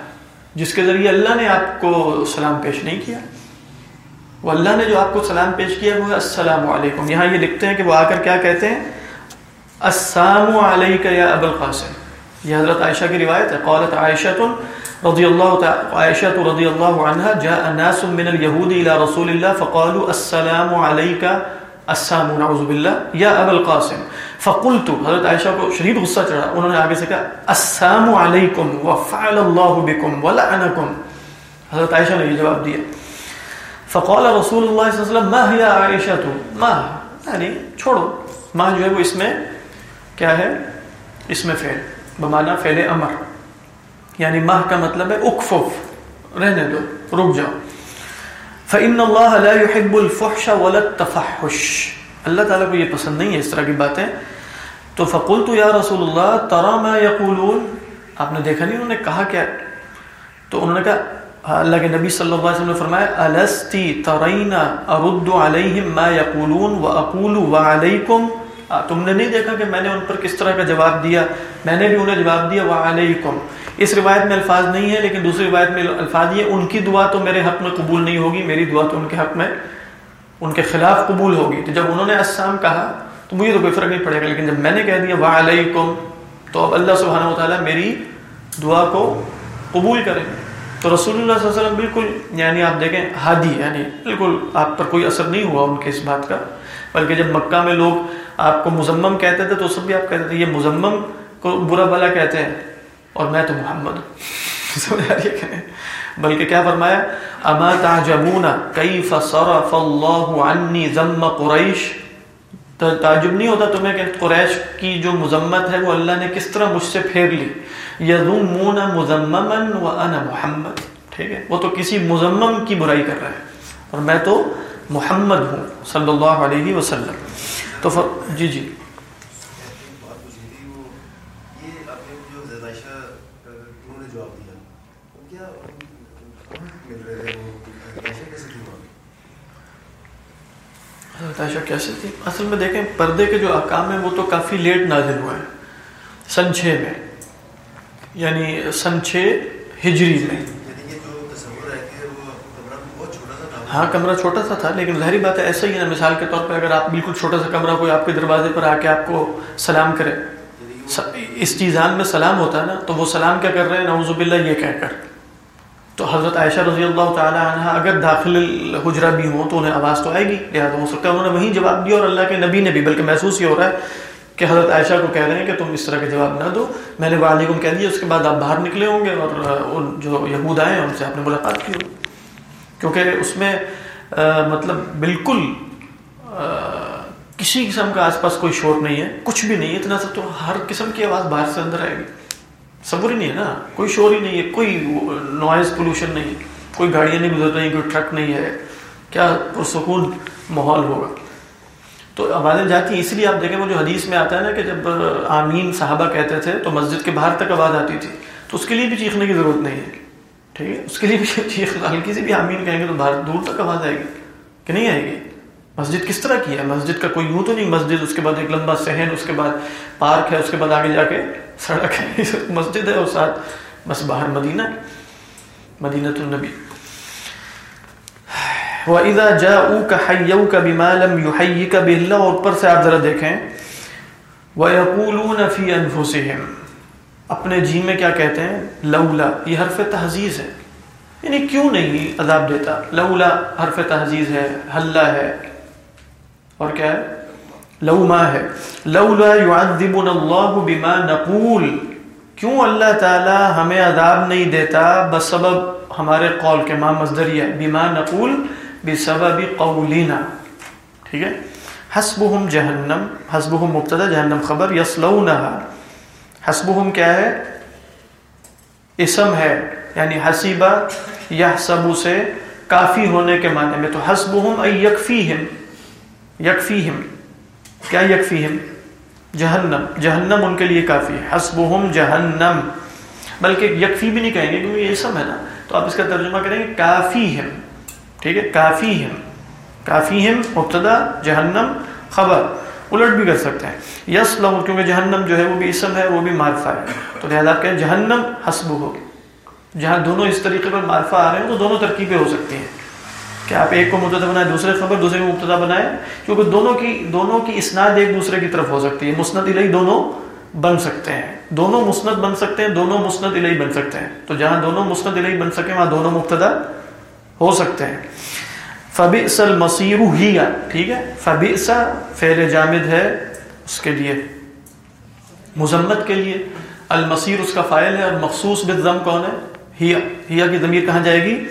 جس کے ذریعے اللہ نے آپ کو سلام پیش نہیں کیا. وہ اللہ نے جو آپ کو سلام پیش کیا وہ ہے السلام علیکم. یہاں یہ لکھتے ہیں کہ وہ آ کر کیا کہتے ہیں؟ السلام علیکہ یا ابو القاسم؟ یہ حضرت عائشہ کی روایت ہے۔ قالت عائشہ رضی اللہ عائشہ رضی اللہ عنہ جاء ناس من اليهود الى رسول الله فقالوا السلام عليك السلام، نعوذ بالله یا ابو القاسم۔ فقلت، حضرت عائشہ کو شدید غصہ چڑھا۔ انہوں نے آگے سے کہا، السلام علیکم وفعل اللہ بكم ولعنکم۔ حضرت عائشہ نے یہ جواب دیا۔ فقال رسول اللہ صلی اللہ علیہ وسلم، ما هي عائشہ ما یعنی چھوڑو۔ ما جو ہے وہ اس میں کیا ہے؟ اس میں فعل بمانا فعل امر یعنی ماہ کا مطلب ہے اکفف رہنے دو، رک جاؤ۔ فَإِنَّ اللَّهَ لَا يُحِبُّ الْفُحْشَ وَلَا التَّفَحُّشِ۔ اللہ تعالیٰ کو یہ پسند نہیں ہے اس طرح کی باتیں۔ تو فَقُلْتُ يَا رَسُولُ اللَّهِ، تَرَى مَا يَقُولُونَ۔ آپ نے دیکھا نہیں انہوں نے کہا کیا؟ تو انہوں نے کہا، اللہ کے نبی صلی اللہ علیہ وسلم نے فرمایا، أَلَسْتِ تَرَيْنَ أَرُدُّ عَلَيْهِمْ مَا يَقُولُونَ وَأَقُولُ وَعَلَيْكُمْ ہاں، تم نے نہیں دیکھا کہ میں نے ان پر کس طرح کا جواب دیا؟ میں نے بھی انہیں جواب دیا، وعلیکم۔ اس روایت میں الفاظ نہیں ہے لیکن دوسری روایت میں الفاظ یہ ان کی دعا تو میرے حق میں قبول نہیں ہوگی، میری دعا تو ان کے حق میں، ان کے خلاف قبول ہوگی۔ تو جب انہوں نے السلام کہا، تو مجھے تو کوئی فرق نہیں پڑے گا، لیکن جب میں نے کہہ دیا وعلیکم، تو اب اللہ سبحانہ و تعالیٰ میری دعا کو قبول کرے تو رسول اللہ صلی اللہ علیہ وسلم بالکل یعنی آپ دیکھیں، ہادی یعنی بالکل آپ پر کوئی اثر نہیں ہوا ان کے اس بات کا۔ بلکہ جب مکہ میں لوگ آپ کو مزمم کہتے تھے تو سب بھی آپ کہتے تھے، یہ مزمم کو برا بلا کہتے ہیں اور میں تو محمد ہوں۔ [laughs] بلکہ کیا فرمایا؟ اما تعجبون کیف صرف اللہ عنی ذم قریش؟ تعجب نہیں ہوتا تمہیں کہ قریش کی جو مذمت ہے وہ اللہ نے کس طرح مجھ سے پھیر لی؟ یذمون مذمما وانا محمد۔ ٹھیک ہے؟ وہ تو کسی مذمم کی برائی کر رہے ہیں اور میں تو محمد ہوں، صلی اللہ علیہ وسلم۔ تو جی جی۔ کیسے تھی؟ اصل میں دیکھیں، پردے کے جو احکام ہیں، وہ تو کافی لیٹ نازل ہوئے ہیں۔ سن چھ میں یعنی سن چھ ہجری میں۔ ہاں کمرہ چھوٹا سا تھا، لیکن ظاہری بات ہے، ایسا ہی ہے نا، مثال کے طور پہ اگر آپ بالکل چھوٹا سا کمرہ کوئی آپ کے دروازے پر آ کے آپ کو سلام کرے اس چیزان میں سلام ہوتا ہے نا، تو وہ سلام کیا کر رہے ہیں؟ نعوذ باللہ، یہ کہہ کر۔ تو حضرت عائشہ رضی اللہ تعالی عنہ اگر داخل حجرہ بھی ہوں تو انہیں آواز تو آئے گی۔ لہٰذا ہو سکتا ہے انہوں نے وہیں جواب دیا اور اللہ کے نبی نے بھی، بلکہ محسوس یہ ہو رہا ہے کہ حضرت عائشہ کو کہہ رہے ہیں کہ تم اس طرح کے جواب نہ دو۔ میں نے وعلیکم کہہ دیا، اس کے بعد آپ باہر نکلے ہوں گے اور جو یہود آئے ہیں، ان سے آپ نے ملاقات کی ہوگی۔ کیونکہ اس میں مطلب بالکل کسی قسم کا آس پاس کوئی شور نہیں ہے، کچھ بھی نہیں ہے، اتنا سا تو ہر قسم کی آواز باہر سے اندر آئے گی۔ صبر ہی نہیں ہے نا، کوئی شور ہی نہیں ہے، کوئی نوائز پولوشن نہیں ہے، کوئی گاڑیاں نہیں گزر رہی کوئی ٹرک نہیں ہے، کیا پرسکون ماحول ہوگا۔ تو آوازیں جاتی ہیں اس لیے آپ دیکھیں، وہ جو حدیث میں آتا ہے نا کہ جب، آمین صحابہ کہتے تھے تو مسجد کے باہر تک آواز آتی تھی، تو اس کے لیے بھی چیخنے کی ضرورت نہیں ہے۔ ٹھیک ہے؟ اس کے لیے بھی ہلکی سے بھی آمین کہیں گے تو باہر دور تک آواز آئے گی۔ کہ نہیں آئے گی؟ مسجد کس طرح کی ہے؟ مسجد کا کوئی یوں تو نہیں مسجد، اس کے بعد ایک لمبا صحن اس کے بعد پارک ہے، اس کے بعد آگے جا کے سڑک ہے مسجد ہے اور ساتھ بس باہر مدینہ مدینہ النبی۔ وَإِذَا جَاءُوكَ حَيَّوْكَ بِمَا لَمْ يُحَيِّكَ بِاللَّهِ اور اوپر سے آپ ذرا دیکھیں۔ وَيَقُولُونَ فِي أَنفُسِهِمْ اپنے جی میں کیا کہتے ہیں؟ لولا. یہ حرف تحزیز ہے. یعنی کیوں نہیں عذاب دیتا؟ لولا حرف تحزیز ہے حلہ ہے. اور کیا ہے؟ لوما ہے. لولا يعذبنا الله بما نقول. کیوں اللہ تعالی ہمیں عذاب نہیں دیتا؟ بسبب ہمارے قول کے ما مصدریہ بما نقول، بسبب قولنا. ٹھیک ہے؟ حسبهم جہنم، حسبهم مبتدا، جہنم خبر یصلونها حسبهم کیا ہے؟ اسم ہے یعنی حسیبہ یحسب سے کافی ہونے کے معنی میں تو حسبهم ای یکفیہم یکفیہم، کیا یکفیہم؟ جہنم جہنم ان کے لیے کافی ہے، حسبهم جہنم، بلکہ یکفی بھی نہیں کہیں گے کیونکہ یہ اسم ہے نا، تو آپ اس کا ترجمہ کریں گے کافی ہم ٹھیک ہے؟ کافی ہم کافی ہم مبتدا جہنم خبر۔ الٹ بھی کر سکتے ہیں۔ یس لو کیونکہ جہنم جو ہے وہ بھی اسم ہے، وہ بھی معرفہ ہے۔ تو لہٰذا آپ کہیں جہنم حسب ہو جہاں دونوں اس طریقے پر معرفہ آ رہے ہیں، تو دونوں ترکیبیں ہو سکتی ہیں۔ کہ آپ ایک کو مبتدا بنائیں دوسرے خبر، دوسرے کو مبتدا بنائیں کیونکہ دونوں کی دونوں کی اسناد ایک دوسرے کی طرف ہو سکتی ہے۔ مسند الہی دونوں بن سکتے ہیں۔ دونوں مسند بن سکتے ہیں، دونوں مسند الہی بن سکتے ہیں۔ تو جہاں دونوں مسند الہی بن سکے وہاں دونوں مبتدا ہو سکتے ہیں۔ فبئس المصیر ہی ٹھیک ہے؟ فبئس فعل جامد ہے اس کے لیے، مذمت کے لیے۔ المصیر اس کا فائل ہے اور مخصوص بالضم کون ہے؟ ہیا ہیا کی ضمیر کہاں جائے گی؟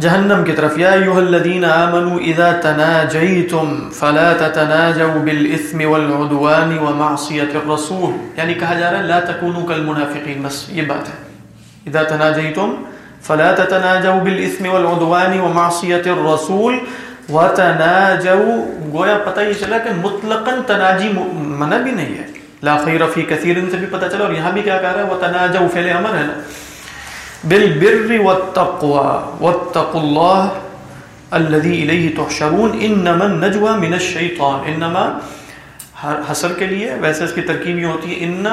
جہنم کی طرف۔ یا ایوہ الذین آمنوا اذا تناجیتم فلا تتناجوا بالاثم والعدوان ومعصیت الرسول۔ یعنی کہا جا رہا ہے لا تکونوا کالمنافقین، بس یہ بات ہے۔ اذا تناجیتم فلا تتناجوا بالاثم والعدوان ومعصیت الرسول وتناجوا. گویا پتہ یہ چلا کہ مطلقاً تناجی منع بھی نہیں ہے. لا خیر فی کثیر سے بھی پتہ چلا اور یہاں بھی کیا کہا رہا ہے؟ وتناجوا، فعل امر ہے نا. بالبر والتقوى. واتقوا الله الذي اليه تحشرون. انما النجوى من الشيطان انما حصر کے لیے، ویسے اس کی ترکیب یہ ہوتی ہے ان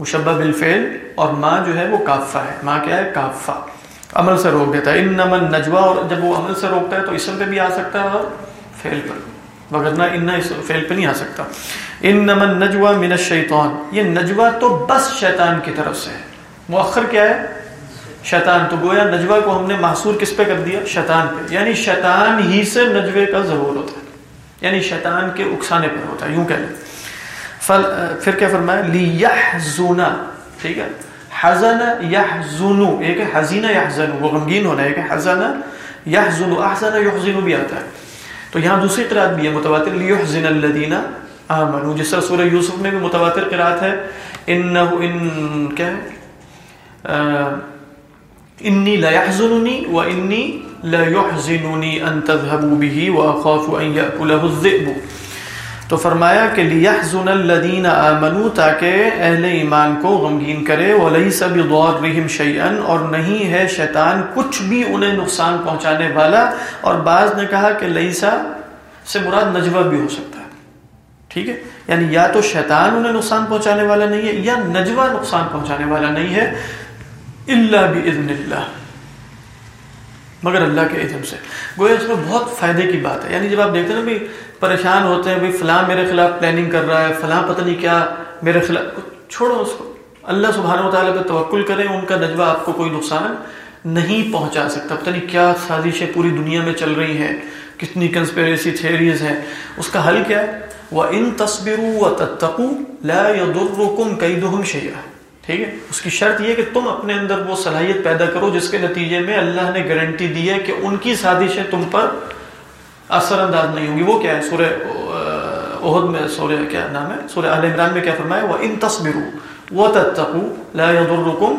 مشبہ بالفعل اور ما جو ہے وہ کافہ ہے۔ ما کیا ہے؟ کافہ۔ عمل سے روک دیتا ہے۔ انما النجوى اور جب وہ عمل سے روکتا ہے تو اسم پہ بھی آ سکتا ہے اور فعل پر۔ وگرنہ ان فعل پہ نہیں آ سکتا۔ انما النجوى من الشيطان یہ نجوہ تو بس شیطان کی طرف سے ہے۔ مؤخر کیا ہے؟ شیطان۔ تو گویا نجوہ کو ہم نے محصور کس پہ کر دیا؟ شیطان پہ۔ یعنی شیطان ہی سے نجوے کا ضرور ہوتا ہے۔ یعنی شیطان کے اکسانے پر ہوتا ہے۔ یوں کہہ لیں۔ پھر کیا فرمایا؟ لیحزونا ٹھیک ہے؟ حزن یحزنو، ایک ہے حزین یحزنو، وہ غمگین ہونا ہے، ایک ہے حزن یحزنو احزن یحزنو بھی آتا ہے۔ تو یہاں دوسری قرآت بھی ہے، متواتر، لیحزن الذین آمنو، جس طرح سورہ یوسف میں بھی متواتر قرآت ہے۔ انہو ان، کیا ہے؟ انی لا يحزنني وانی لا يحزنني ان تذهبوا به واخاف ان ياكله الذئب۔ تو فرمایا کہ لیحزن الذين امنوا تاکہ اہل ایمان کو غمگین کرے وليس بضارهم شيئا اور نہیں ہے شیطان کچھ بھی انہیں نقصان پہنچانے والا۔ اور بعض نے کہا کہ لیسا سے مراد نجوہ بھی ہو سکتا ہے۔ ٹھیک ہے؟ یعنی یا تو شیطان انہیں نقصان پہنچانے والا نہیں ہے، یا نجوہ نقصان پہنچانے والا نہیں ہے۔ اللہ باذن اللہ۔ مگر اللہ کے اذن سے۔ گویا اس میں بہت فائدے کی بات ہے۔ یعنی جب آپ دیکھتے ہیں نا بھی پریشان ہوتے ہیں بھی فلاں میرے خلاف پلاننگ کر رہا ہے، فلاں پتہ نہیں کیا میرے خلاف، چھوڑو اس کو۔ اللہ سبحانہ و تعالیٰ پہ توکل کریں ان کا نجوہ آپ کو کوئی نقصان نہیں پہنچا سکتا۔ پتہ نہیں کیا سازشیں پوری دنیا میں چل رہی ہیں، کتنی کنسپیریسی تھیریز ہیں۔ اس کا حل کیا ہے؟ وہ ان تصبروں و تتقو لا يضركم كيدهم شيئا۔ ٹھیک ہے؟ اس کی شرط یہ کہ تم اپنے اندر وہ صلاحیت پیدا کرو جس کے نتیجے میں اللہ نے گارنٹی دی ہے کہ ان کی سازشیں تم پر اثر انداز نہیں ہوں گی وہ کیا ہے سورہ عہد میں سورہ کیا نام ہے سورہ آل عمران میں کیا فرمایا وہ ان تصبروا وتتقوا لا يضركم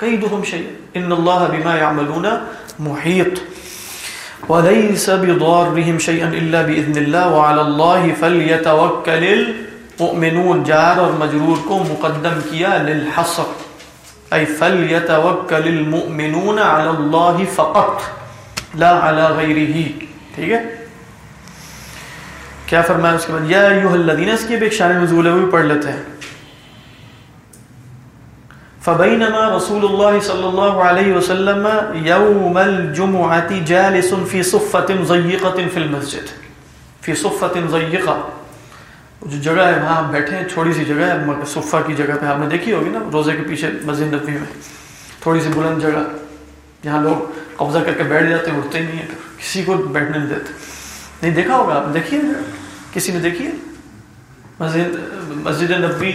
كيدهم شيء ان الله بما يعملون محيط وليس بضارهم شيئا الا باذن الله وعلى الله فليتوكل المؤمنون جار اور مجرور کو مقدم کیا للحصر ای فلیتوکل المؤمنون علی اللہ فقط لا علی غیرہ ٹھیک ہے کیا فرمایا اس کے بعد، یا ایوہ الذین، اس کی بھی ایک شان نزول ہے، وہ بھی پڑھ لیتے ہیں۔ فبینما رسول اللہ صلی اللہ علیہ وسلم یوم الجمعة جالس فی صفت ضیقت فی المسجد۔ فی صفت ضیقہ جو جگہ ہے، وہاں بیٹھے ہیں چھوڑی سی جگہ ہے صفہ کی جگہ پہ آپ نے دیکھی ہوگی نا، روزے کے پیچھے مسجد نبی میں۔ تھوڑی سی بلند جگہ، جہاں لوگ قبضہ کر کے بیٹھ جاتے ہیں، اٹھتے ہی نہیں ہیں، کسی کو بیٹھنے نہیں دیتے۔ نہیں دیکھا ہوگا آپ دیکھیے۔ کسی نے دیکھی ہے؟ مسجد مسجد نبی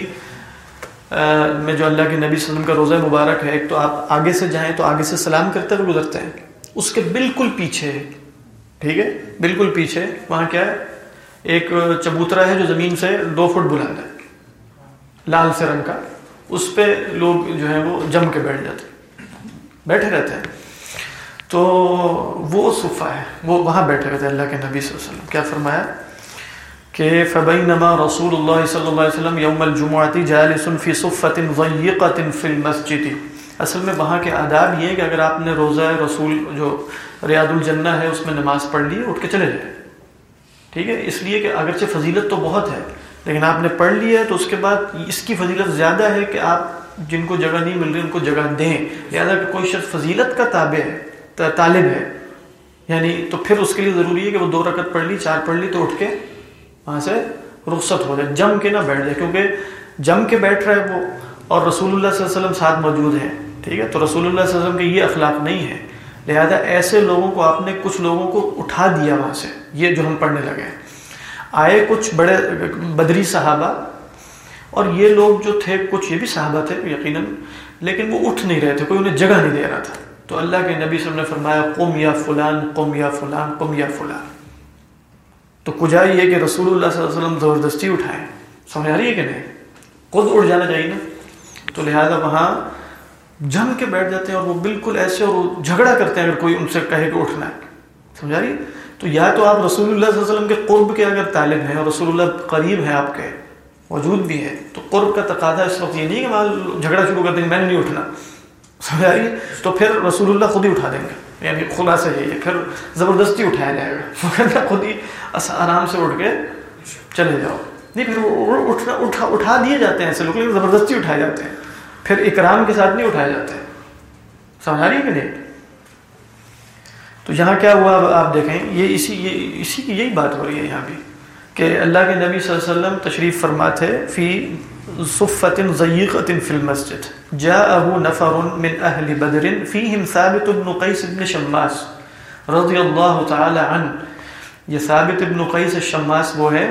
میں جو اللہ کے نبی صلی اللہ علیہ وسلم کا روزہ مبارک ہے، ایک تو آپ آگے سے جائیں تو آگے سے سلام کرتے ہوئے گزرتے ہیں۔ اس کے بالکل پیچھے، ٹھیک ہے؟ بالکل پیچھے، وہاں کیا ہے؟ ایک چبوترا ہے جو زمین سے دو فٹ بلند ہے، لال سے رنگ کا۔ اس پہ لوگ جو ہے وہ جم کے بیٹھ جاتے بیٹھے رہتے ہیں۔ تو وہ صفہ ہے، وہ وہاں بیٹھے رہتے ہیں اللہ کے نبی صلی اللہ علیہ وسلم۔ کیا فرمایا؟ کہ فبینما رسول اللہ صلی اللہ علیہ وسلم یوم الجمعاتی جالس فی صفت ضیقت فی المسجد۔ اصل میں وہاں کے آداب یہ ہے کہ اگر آپ نے روزہ رسول جو ریاض الجنہ ہے، اس میں نماز پڑھ لی، اٹھ کے چلے جائیں۔ ٹھیک ہے؟ اس لیے کہ اگرچہ فضیلت تو بہت ہے، لیکن آپ نے پڑھ لی ہے تو اس کے بعد اس کی فضیلت زیادہ ہے کہ آپ جن کو جگہ نہیں مل رہی، ان کو جگہ دیں۔ لہٰذا کہ کوئی شخص فضیلت کا تابع ہے طالب ہے یعنی تو پھر اس کے لیے ضروری ہے کہ وہ دو رکعت پڑھ لی، چار پڑھ لی تو اٹھ کے وہاں سے رخصت ہو جائے، جم کے نہ بیٹھ جائے، کیونکہ جم کے بیٹھ رہا ہے وہ، اور رسول اللہ صلی اللہ علیہ وسلم ساتھ موجود ہیں، ٹھیک ہے؟ تو رسول اللہ صلی اللہ علیہ وسلم کے یہ اخلاق نہیں ہے لہذا ایسے لوگوں کو آپ نے کچھ لوگوں کو اٹھا دیا وہاں سے، یہ جو ہم پڑھنے لگے ہیں۔ آئے کچھ بڑے، بدری صحابہ، اور یہ لوگ جو تھے، کچھ یہ بھی صحابہ تھے، یقیناً، لیکن وہ اٹھ نہیں رہے تھے، کوئی انہیں جگہ نہیں دے رہا تھا۔ تو اللہ کے نبی صلی اللہ علیہ وسلم نے فرمایا، قم یا فلان، قم یا فلان، قم یا فلان۔ تو کجا یہ کہ رسول اللہ صلی اللہ علیہ وسلم زبردستی اٹھائے؟ سمجھ آ رہی ہے کہ نہیں؟ خود اٹھ جانا چاہیے نا۔ تو لہٰذا وہاں جم کے بیٹھ جاتے ہیں اور وہ بالکل ایسے اور وہ جھگڑا کرتے ہیں اگر کوئی ان سے کہے کہ اٹھنا ہے۔ سمجھا رہی تو یا تو آپ رسول اللہ صلی اللہ علیہ وسلم کے قرب کے اگر طالب ہیں اور رسول اللہ قریب ہیں آپ کے، موجود بھی ہے تو قرب کا تقاضا اس وقت یہ نہیں کہ وہاں جھگڑا شروع کر دیں گے، میں نے نہیں اٹھنا۔ سمجھا رہی تو پھر رسول اللہ خود ہی اٹھا دیں گے۔ یعنی خدا سے یہی پھر زبردستی اٹھایا جائے گا۔ خود ہی آرام سے اٹھ کے چلے جاؤ۔ نہیں، پھر وہ اٹھنا، اٹھا اٹھا دیے جاتے ہیں ایسے لوگ، لیکن زبردستی اٹھائے جاتے ہیں۔ پھر اکرام کے ساتھ نہیں اٹھائے جاتے۔ سمجھا رہی ہے کہ نہیں؟ تو یہاں کیا ہوا؟ آپ دیکھیں، یہ اسی یہ اسی کی یہی بات ہو رہی ہے یہاں بھی کہ اللہ کے نبی صلی اللہ علیہ وسلم تشریف فرما تھے، فی صفت ضیقت فی المسجد. جاءه نفر من اہل بدر فیہم ثابت بن قیس بن شماس رضی اللہ تعالی عنہ یہ ثابت ابن قیس الشماس وہ ہے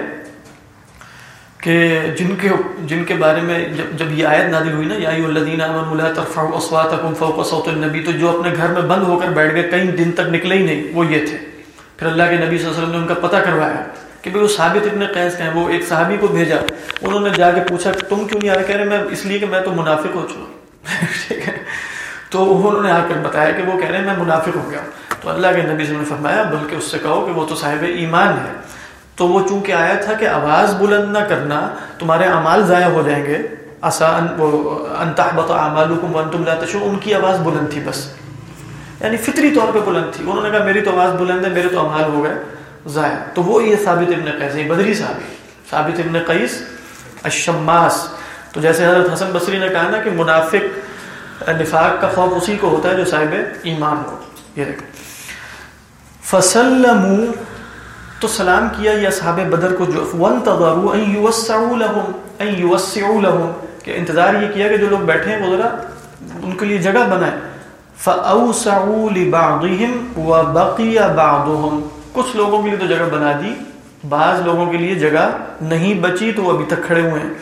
کہ جن کے جن کے بارے میں جب جب یہ آیت نادل ہوئی نا، یا ایو الذین آمنوا لا ترفعوا اصواتکم فوق صوت النبی، تو جو اپنے گھر میں بند ہو کر بیٹھ گئے کئی دن تک نکلے ہی نہیں، وہ یہ تھے۔ پھر اللہ کے نبی صلی اللہ علیہ وسلم نے ان کا پتہ کروایا۔ کہ بھئی وہ ثابت ابن قیس کا ہے وہ ایک صحابی کو بھیجا۔ انہوں نے جا کے پوچھا کہ تم کیوں نہیں آ رہے؟ کہہ رہے، میں اس لیے کہ میں تو منافق ہو چکا [laughs] ٹھیک ہے۔ تو انہوں نے آ کر بتایا کہ وہ کہہ رہے ہیں، میں منافق ہو گیا تو اللہ کے نبی صلی اللہ علیہ وسلم نے فرمایا، بلکہ اس سے کہو کہ وہ تو صاحب ایمان ہے۔ تو وہ چونکہ آیا تھا کہ آواز بلند نہ کرنا، تمہارے اعمال ضائع ہو جائیں گے۔ آسان وہ انتحبت اعمالکم وانتم لا تشعرون۔ ان کی آواز بلند تھی بس۔ یعنی فطری طور پہ بلند تھی۔ انہوں نے کہا، میری تو آواز بلند ہے، میرے تو اعمال ہو گئے۔ ضائع تو وہ یہ ثابت ابن قیس بدری صحابی ثابت ابن قیس الشماس۔ تو جیسے حضرت حسن بصری نے کہا نا کہ منافق، نفاق کا خوف اسی کو ہوتا ہے جو صاحب ایمان ہو۔ یہ دیکھیں فسلموا، تو سلام کیا یہ اصحاب بدر کو جو وانتظروا ان يوسعوا لهم ان يوسعوا لهم۔ کہ انتظار یہ کیا کہ جو لوگ بیٹھے ہیں وہ ذرا ان کے لیے جگہ بنائیں۔ فاوسعوا لبعضهم وبقي بعضهم۔ کچھ لوگوں کے لیے تو جگہ بنا دی، بعض لوگوں کے لیے جگہ نہیں بچی تو وہ ابھی تک کھڑے ہوئے ہیں۔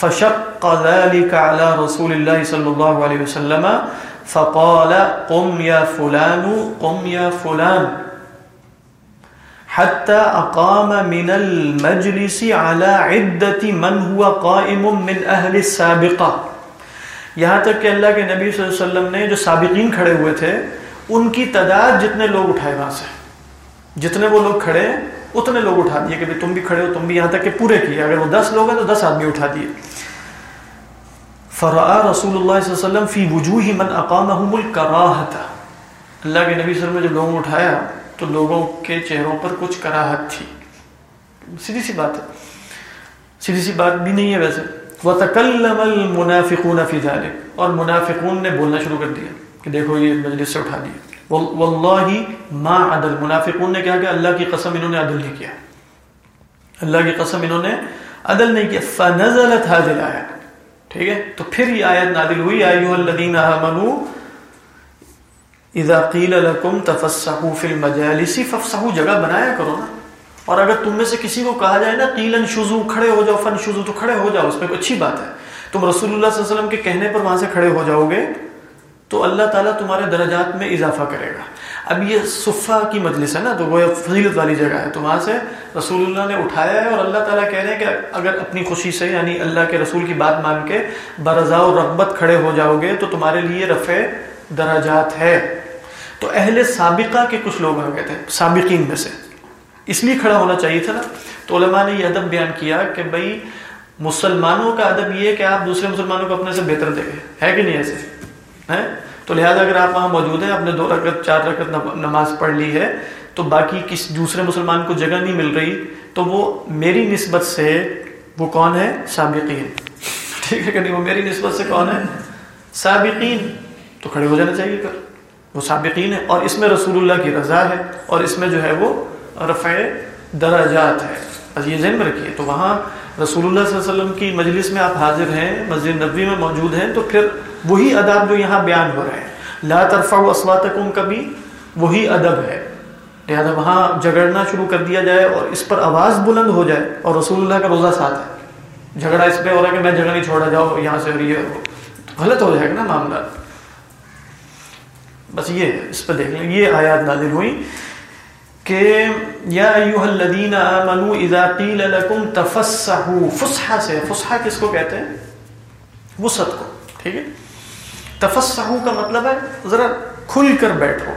فشق ذلك على رسول الله صلى الله عليه وسلم فقال قم يا فلان، قم يا فلان۔ حتى اقام من المجلس على عدة من هو قائم من اهل السابقه یہاں تک کہ اللہ کے نبی صلی اللہ علیہ وسلم نے جو سابقین کھڑے ہوئے تھے، ان کی تعداد جتنے لوگ اٹھائے وہاں سے۔ جتنے وہ لوگ کھڑے ہیں، اتنے لوگ اٹھا دیے کہ تم بھی کھڑے ہو، تم بھی یہاں تک کہ پورے کیے۔ اگر وہ دس لوگ ہیں تو دس آدمی اٹھا دیے۔ فرآ رسول اللہ صلی اللہ علیہ وسلم فی وجوہ من اقامہم الکراہت اللہ کے نبی صلی اللہ علیہ وسلم نے جب لوگوں اٹھایا تو لوگوں کے چہروں پر کچھ کراہت تھی۔ سیدھی سی بات ہے۔ سیدھی سی بات بھی نہیں ہے ویسے۔ وَتَكَلَّمَ الْمُنَافِقُونَ فِي ذَلِكَ۔ اور منافقون نے بولنا شروع کر دیا کہ دیکھو یہ مجلس سے اٹھا دیا واللہ ما عدل منافقون نے کہا کہ اللہ کی قسم انہوں نے عدل نہیں کیا۔ اللہ کی قسم انہوں نے عدل نہیں کیا۔ فنزلت هذه الآیت ٹھیک ہے؟ تو پھر یہ آیت نازل ہوئی۔ ایوہ الذین آمنوا اذا قیل لکم تفسحوا فی المجالس ففسحوا جگہ بنایا کرو نا۔ اور اگر تم میں سے کسی کو کہا جائے نا قیلن شزو کھڑے ہو جاؤ، فن شزو تو کھڑے ہو جاؤ، اس میں کوئی اچھی بات ہے۔ تم رسول اللہ صلی اللہ علیہ وسلم کے کہنے پر وہاں سے کھڑے ہو جاؤ گے۔ تو اللہ تعالیٰ تمہارے درجات میں اضافہ کرے گا۔ اب یہ صفہ کی مجلس ہے نا، تو وہ فضیلت والی جگہ ہے۔ تو وہاں سے رسول اللہ نے اٹھایا ہے اور اللہ تعالیٰ کہہ رہے ہیں کہ اگر اپنی خوشی سے یعنی اللہ کے رسول کی بات مان کے برضا و رغبت کھڑے ہو جاؤ گے تو تمہارے لیے رفع درجات ہے۔ تو اہل سابقہ کے کچھ لوگ آ گئے تھے، سابقین میں سے۔ اس لیے کھڑا ہونا چاہیے تھا نا۔ تو علماء نے یہ ادب بیان کیا کہ بھائی، مسلمانوں کا ادب یہ کہ آپ دوسرے مسلمانوں کو اپنے سے بہتر دیکھیں۔ ہے کہ نہیں ایسے؟ ہے تو لہٰذا اگر آپ وہاں موجود ہیں، آپ نے دو رکعت، چار رکعت نماز پڑھ لی ہے، تو باقی کس دوسرے مسلمان کو جگہ نہیں مل رہی، تو وہ میری نسبت سے وہ کون ہے؟ سابقین۔ ٹھیک ہے کہ نہیں؟ وہ میری نسبت سے کون ہے؟ سابقین۔ تو کھڑے ہو جانا چاہیے کر وہ سابقین ہے اور اس میں رسول اللہ کی رضا ہے اور اس میں جو ہے وہ رفع درجات ہے۔ یہ ذہن میں رکھیے۔ تو وہاں رسول اللہ صلی اللہ علیہ وسلم کی مجلس میں آپ حاضر ہیں، مسجد نبوی میں موجود ہیں، تو پھر وہی ادب جو یہاں بیان ہو رہے ہیں۔ لا ترفع اسواتکم کا بھی وہی ادب ہے۔ لہٰذا وہاں جگڑنا شروع کر دیا جائے اور اس پر آواز بلند ہو جائے اور رسول اللہ کا روزہ ساتھ ہے۔ جھگڑا اس پہ ہو رہا ہے کہ میں جگہ نہیں چھوڑا، جاؤ یہاں سے یہ غلط ہو جائے گا نا معاملہ۔ بس یہ اس پہ دیکھ لیں۔ یہ آیات نازل ہوئی کہ یا ایوہ الذین آمنوا اذا قیل لکم تفسحوا، فسحہ سے، فسحہ کس کو کہتے ہیں؟ وسط کو، ٹھیک ہے؟ تفسحوا کا مطلب ہے ذرا کھل کر بیٹھو۔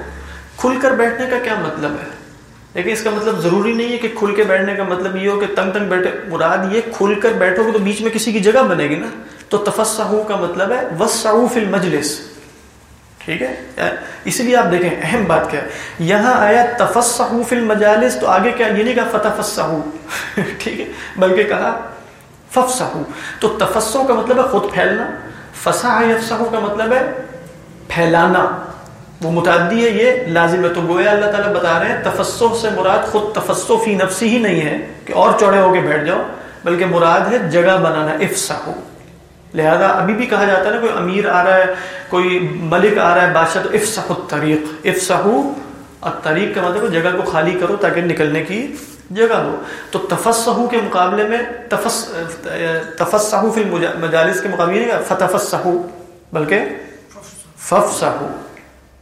کھل کر بیٹھنے کا کیا مطلب ہے؟ لیکن اس کا مطلب ضروری نہیں ہے کہ کھل کے بیٹھنے کا مطلب یہ ہو کہ تنگ تنگ بیٹھے، مراد یہ کھل کر بیٹھو گے تو بیچ میں کسی کی جگہ بنے گی نا۔ تو تفسحوا کا مطلب ہے وسعوا فی المجلس۔ ٹھیک ہے؟ اس لیے آپ دیکھیں، اہم بات کیا ہے؟ یہاں آیا تفسحو فی المجالس، تو آگے کیا، یہ نہیں کہا فتفسحو، ٹھیک ہے؟ بلکہ کہا ففسحو۔ تو تفسحو کا مطلب ہے خود پھیلنا فسح یفسحو کا مطلب ہے پھیلانا۔ وہ متعدی ہے، یہ لازم ہے۔ تو گویا اللہ تعالیٰ بتا رہے ہیں تفسح سے مراد خود تفسح فی نفسی ہی نہیں ہے کہ اور چوڑے ہو کے بیٹھ جاؤ، بلکہ مراد ہے جگہ بنانا، افسحو۔ لہذا ابھی بھی کہا جاتا ہے نا کوئی امیر آ رہا ہے، کوئی ملک آ رہا ہے، بادشاہ، تو افسح الطریق افسح الطریق کا مطلب جگہ کو خالی کرو تاکہ نکلنے کی جگہ ہو۔ تو تفسح کے مقابلے میں تفسح فی المجالس کے مقابلے نہیں فتفسح بلکہ ففسح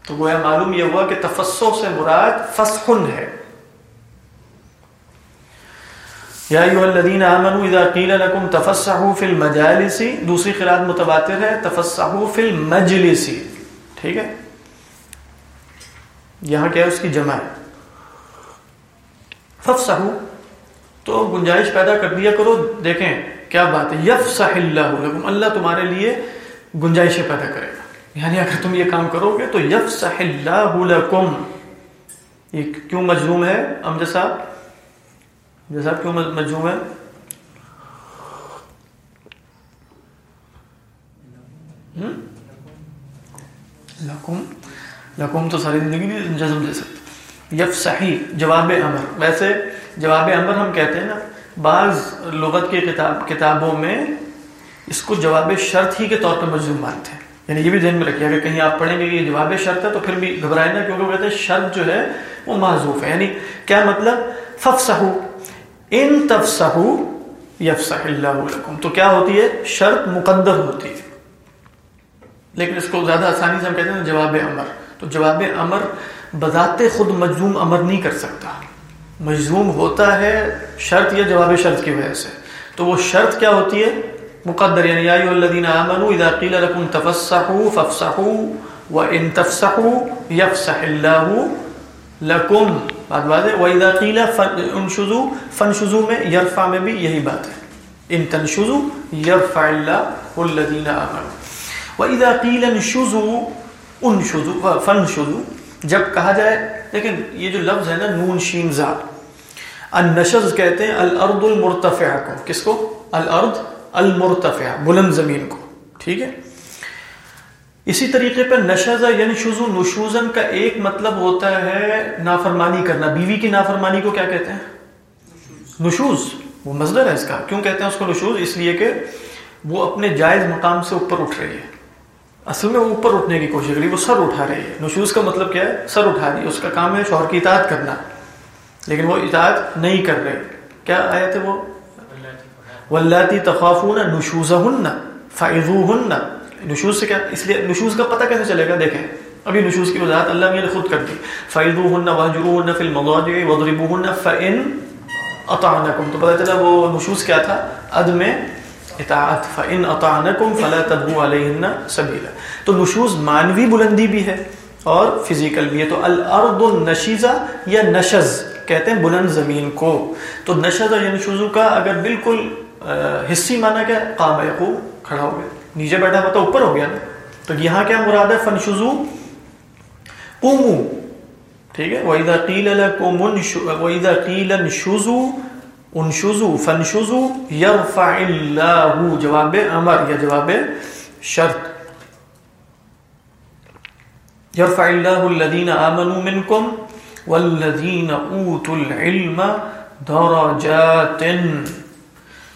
تو گویا معلوم یہ ہوا کہ تفسح سے مراد فسخن ہے۔ یا ایوہ الذین آمنوا اذا قیل لکم تفسحوا فی المجالس، دوسری قرآن متباتر ہے، تفسحوا فی المجلس، ٹھیک ہے؟ یہاں کیا ہے؟ اس کی جمع ہے۔ ففسحوا تو گنجائش پیدا کر دیا کرو، دیکھیں کیا بات ہے۔ یفسح اللہ لکم، اللہ تمہارے لیے گنجائشیں پیدا کرے گا۔ یعنی اگر تم یہ کام کرو گے تو یفسح اللہ لکم۔ یہ کیوں مجزوم ہے؟ امجد صاحب؟ جیسا کیوں مجھوم ہے لکم لکم تو ساری زندگی نہیں جزم دے سکتے یف صحیح، جواب امر۔ ویسے جواب امر ہم کہتے ہیں نا، بعض لغت کی کتاب کتابوں میں اس کو جواب شرط ہی کے طور پر مجزوم مانتے ہیں۔ یعنی یہ بھی ذہن میں رکھیے، اگر کہیں آپ پڑھیں گے کہ یہ جواب شرط ہے تو پھر بھی گھبرائے نا کیونکہ وہ کہتے ہیں شرط جو ہے وہ معذوف ہے۔ یعنی کیا مطلب؟ ففسہو ان تفسہو یفسح اللہ لکم. تو کیا ہوتی ہے؟ شرط مقدر ہوتی ہے. لیکن اس کو زیادہ آسانی سے ہم کہتے ہیں جواب امر. تو جواب امر بذات خود مجزوم امر نہیں کر سکتا. مجزوم ہوتا ہے شرط یا جواب شرط کی وجہ سے. تو وہ شرط کیا ہوتی ہے؟ مقدر. یعنی یا ایھا الذین آمنوا اذا قیل لکم تفسحوا فافسحوا وان تفسحوا یفسح اللہ لکم، بات بات ہے، وَإِذَا قِيلَ فَنْشُزُو فَنْشُزُو میں، یرفع میں بھی یہی بات ہے۔ ان تنشزو، یرفع اللہ الذین آمنوا۔ وَإِذَا قِيلَ انشزو انشزو، فنشزو، جب کہا جائے، لیکن یہ جو لفظ ہے نا، نون شین زا النشز کہتے ہیں، الارض المرتفع کو۔ کس کو؟ الارض المرتفع بلند زمین کو۔ ٹھیک ہے؟ اسی طریقے پر نشز یعنی شزو نشوزن کا ایک مطلب ہوتا ہے نافرمانی کرنا۔ بیوی کی نافرمانی کو کیا کہتے ہیں؟ نشوز۔ وہ مزدر ہے اس کا۔ کیوں کہتے ہیں اس کو نشوز؟ اس لیے کہ وہ اپنے جائز مقام سے اوپر اٹھ رہی ہے۔ اصل میں وہ اوپر اٹھنے کی کوشش کری وہ سر اٹھا رہی ہے۔ نشوز کا مطلب کیا ہے؟ سر اٹھا رہی ہے۔ اس کا کام ہے شوہر کی اطاعت کرنا۔ لیکن وہ اطاعت نہیں کر رہے۔ کیا آئے تھے وہ؟ ولاتی تخافون نشوزہن فائضوہن۔ نشوز سے کیا اس لیے نشوز کا پتہ کیسے چلے گا؟ دیکھیں۔ ابھی نشوز کی وضاحت اللہ نے خود کر دی۔ فائضوہن وہجروہن فی المضاجع وضربوہن فإن اطعنکم تو پتہ چلا وہ نشوز کیا تھا؟ عدم اطاعت۔ فإن اطعنکم فلا تبغوا علیہن سبیلا تو نشوز مانوی بلندی بھی ہے اور فزیکل بھی ہے۔ تو الارض النشیزہ یا نشز کہتے ہیں بلند زمین کو۔ تو نشز یا نشوزو کا اگر بالکل حصی مانا کیا قام یقو، کھڑا ہو گیا نیچے بیٹھا ہوا تو اوپر ہو گیا نا۔ تو یہاں کیا مراد ہے؟ فنشزو قومو۔ ٹھیک ہے؟ وَإِذَا قِيلَ لَكُمْ وَإِذَا قِيلَ انشُزُوا انشُزُوا فَانشُزُوا يَرْفَعِ اللَّهُ، جواب امر یا جواب شرط۔ يرفع الله الذين آمنوا منكم والذين اوتوا العلم درجات۔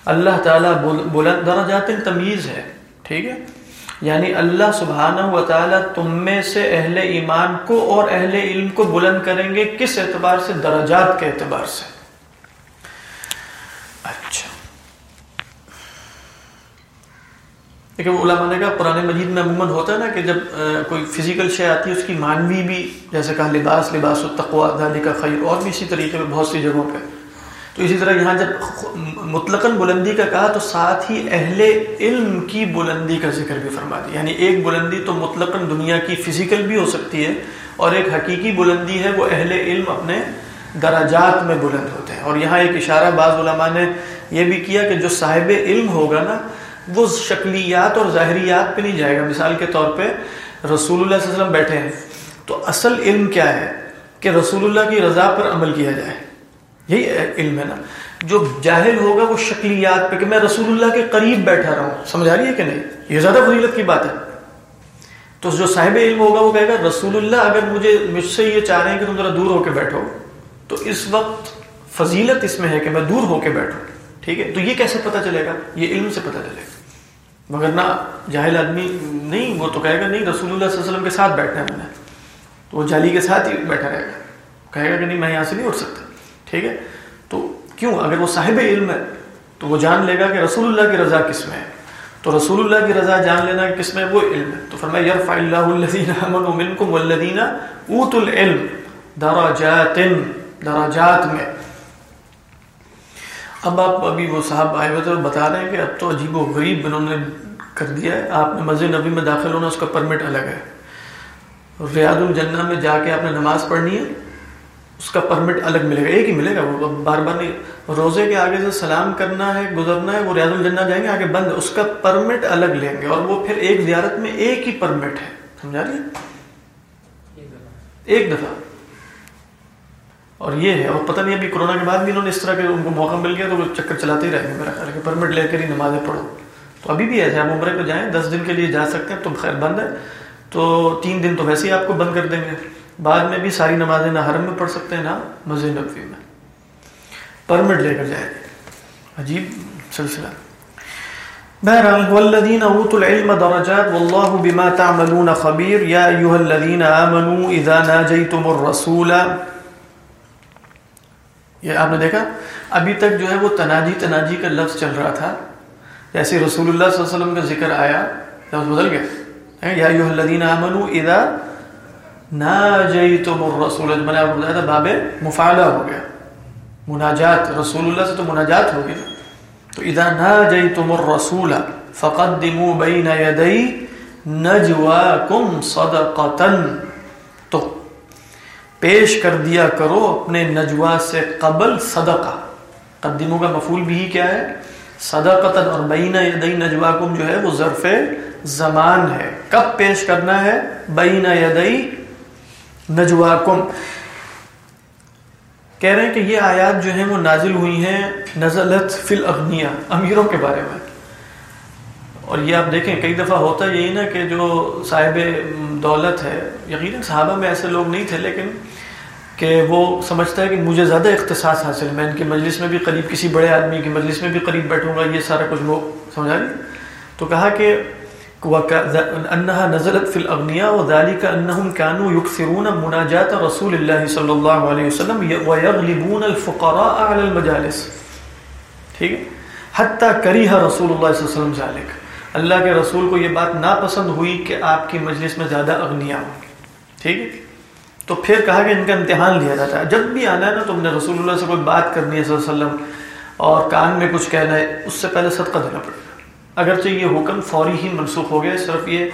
اللہ تعالیٰ بلند درجات تمیز ہے۔ ٹھیک ہے؟ یعنی اللہ سبحانہ و تعالیٰ تم میں سے اہل ایمان کو اور اہل علم کو بلند کریں گے کس اعتبار سے؟ درجات کے اعتبار سے۔ اچھا۔ لیکن علماء نے کہا، قرآن مجید میں عموماً ہوتا ہے نا کہ جب کوئی فزیکل شے آتی ہے، اس کی مانوی بھی، جیسے کہا، لباس لباس و تقوا دالی کا خیر، اور بھی اسی طریقے میں بہت سی جگہوں پہ۔ تو اسی طرح یہاں جب مطلقاً بلندی کا کہا تو ساتھ ہی اہل علم کی بلندی کا ذکر بھی فرما دیا۔ یعنی ایک بلندی تو مطلقاً دنیا کی فزیکل بھی ہو سکتی ہے اور ایک حقیقی بلندی ہے وہ اہل علم اپنے درجات میں بلند ہوتے ہیں۔ اور یہاں ایک اشارہ بعض علماء نے یہ بھی کیا کہ جو صاحب علم ہوگا نا، وہ شکلیات اور ظاہریات پہ نہیں جائے گا۔ مثال کے طور پہ رسول اللہ صلی اللہ علیہ وسلم بیٹھے ہیں۔ تو اصل علم کیا ہے؟ کہ رسول اللہ کی رضا پر عمل کیا جائے۔ یہی علم ہے نا۔ جو جاہل ہوگا وہ شکلیات پہ کہ میں رسول اللہ کے قریب بیٹھا رہا ہوں۔ سمجھا رہی ہے کہ نہیں؟ یہ زیادہ فضیلت کی بات ہے۔ تو جو صاحب علم ہوگا وہ کہے گا، رسول اللہ اگر مجھے، مجھ سے یہ چاہ رہے ہیں کہ تم ذرا دور ہو کے بیٹھو، تو اس وقت فضیلت اس میں ہے کہ میں دور ہو کے بیٹھوں۔ ٹھیک ہے؟ تو یہ کیسے پتہ چلے گا؟ یہ علم سے پتہ چلے گا۔ مگر نہ جاہل آدمی نہیں، وہ تو کہے گا، نہیں، رسول اللہ صلی اللہ علیہ وسلم کے ساتھ بیٹھنا ہے۔ میں نے تو وہ جالی کے ساتھ ہی بیٹھا رہے گا۔ کہے گا کہ نہیں، میں یہاں سے نہیں اٹھ سکتا۔ ٹھیک ہے؟ تو کیوں؟ اگر وہ صاحب علم ہے، تو وہ جان لے گا کہ رسول اللہ کی رضا کس میں ہے۔ تو رسول اللہ کی رضا جان لینا کس میں وہ علم ہے۔ تو فرمایا، یرفع اللہ الذین آمنوا منکم والذین اوتوا العلم درجات درجات میں۔ اب آپ ابھی وہ صاحب آئے ہوئے تھے بتا رہے ہیں کہ اب تو عجیب و غریب انہوں نے کر دیا ہے۔ آپ نے مسجد نبی میں داخل ہونا، اس کا پرمٹ الگ ہے۔ ریاض الجنہ میں جا کے آپ نے نماز پڑھنی ہے۔ اس کا پرمٹ الگ ملے گا، ایک ہی ملے گا، وہ بار بار نہیں۔ روزے کے آگے سے سلام کرنا ہے، گزرنا ہے، وہ ریاض الجنہ جائیں گے، آگے بند، اس کا پرمٹ الگ لیں گے۔ اور وہ پھر ایک زیارت میں ایک ہی پرمٹ ہے۔ سمجھا رہی ایک دفعہ۔ اور یہ ہے اور پتہ نہیں ابھی کورونا کے بعد بھی انہوں نے اس طرح کے ان کو موقع مل گیا تو وہ چکر چلاتے ہی رہیں گے۔ میرا خیال ہے کہ پرمٹ لے کر ہی نمازیں پڑھو۔ تو ابھی بھی ایسے آپ عمرے پہ جائیں، دس دن کے لیے جا سکتے ہیں، تو خیر بند ہے۔ تو تین دن تو ویسے ہی آپ کو بند کر دیں گے۔ بعد میں بھی ساری نمازیں نہ حرم میں پڑھ سکتے ہیں، نہ مسجد نبوی میں۔ پرمٹ لے کر جائیں عجیب سلسلہ۔ بہرحال والذین اوتوا العلم درجات، والله بما تعملون خبیر یا ایها الذین آمنوا اذا ناجیتم الرسول۔ یہ آپ نے دیکھا؟ ابھی تک جو ہے وہ تناجی تناجی کا لفظ چل رہا تھا۔ جیسے رسول اللہ صلی اللہ علیہ وسلم کا ذکر آیا، لفظ بدل گیا۔ یا ایوہ الذین آمنوا اذا ناجیتم الرسول. میں نے آپ کو بتایا تھا باب مفعلہ ہو گیا. مناجات، رسول اللہ سے تو مناجات ہو گیا تو اذا ناجیتم الرسول فقدموا بین یدی نجواکم صدقتا. تو پیش کر دیا کرو اپنے نجوا سے قبل صدقہ. قدموں کا مفول بھی کیا ہے؟ صدقتن اور بین یدی نجواکم جو ہے وہ ظرف زمان ہے. کب پیش کرنا ہے؟ بین یدی نجواکم۔ کہہ رہے ہیں کہ یہ آیات جو ہیں وہ نازل ہوئی ہیں، نزلت فی الاغنیہ امیروں کے بارے میں۔ اور یہ آپ دیکھیں، کئی دفعہ ہوتا یہی نا کہ جو صاحب دولت ہے، یقیناً صحابہ میں ایسے لوگ نہیں تھے، لیکن کہ وہ سمجھتا ہے کہ مجھے زیادہ اختصاص حاصل ہے، میں ان کی مجلس میں بھی قریب کسی بڑے آدمی کی مجلس میں بھی قریب بیٹھوں گا، یہ سارا کچھ وہ سمجھا رہی تو کہا کہ انہا نزلت فی الاغنیاء وذالک انہم کانوا یکثرون مناجات رسول اللہ صلی اللہ علیہ وسلم ویغلبون الفقراء علی المجالس. ٹھیک ہے؟ حتی کریہ رسول اللہ صلی اللہ علیہ وسلم ذالک اللہ کے رسول کو یہ بات ناپسند ہوئی کہ آپ کی مجلس میں زیادہ اغنیاء ہوں ٹھیک ہے؟ تو پھر کہا کہ ان کا امتحان لیا جاتا ہے۔ جب بھی آنا ہے نا تم نے رسول اللہ سے کوئی بات کرنی ہے صلی اللہ علیہ وسلم اور کان میں کچھ کہنا ہے، اس سے پہلے صدقہ دینا پڑے گا اگرچہ یہ حکم فوری ہی منسوخ ہو گیا، صرف یہ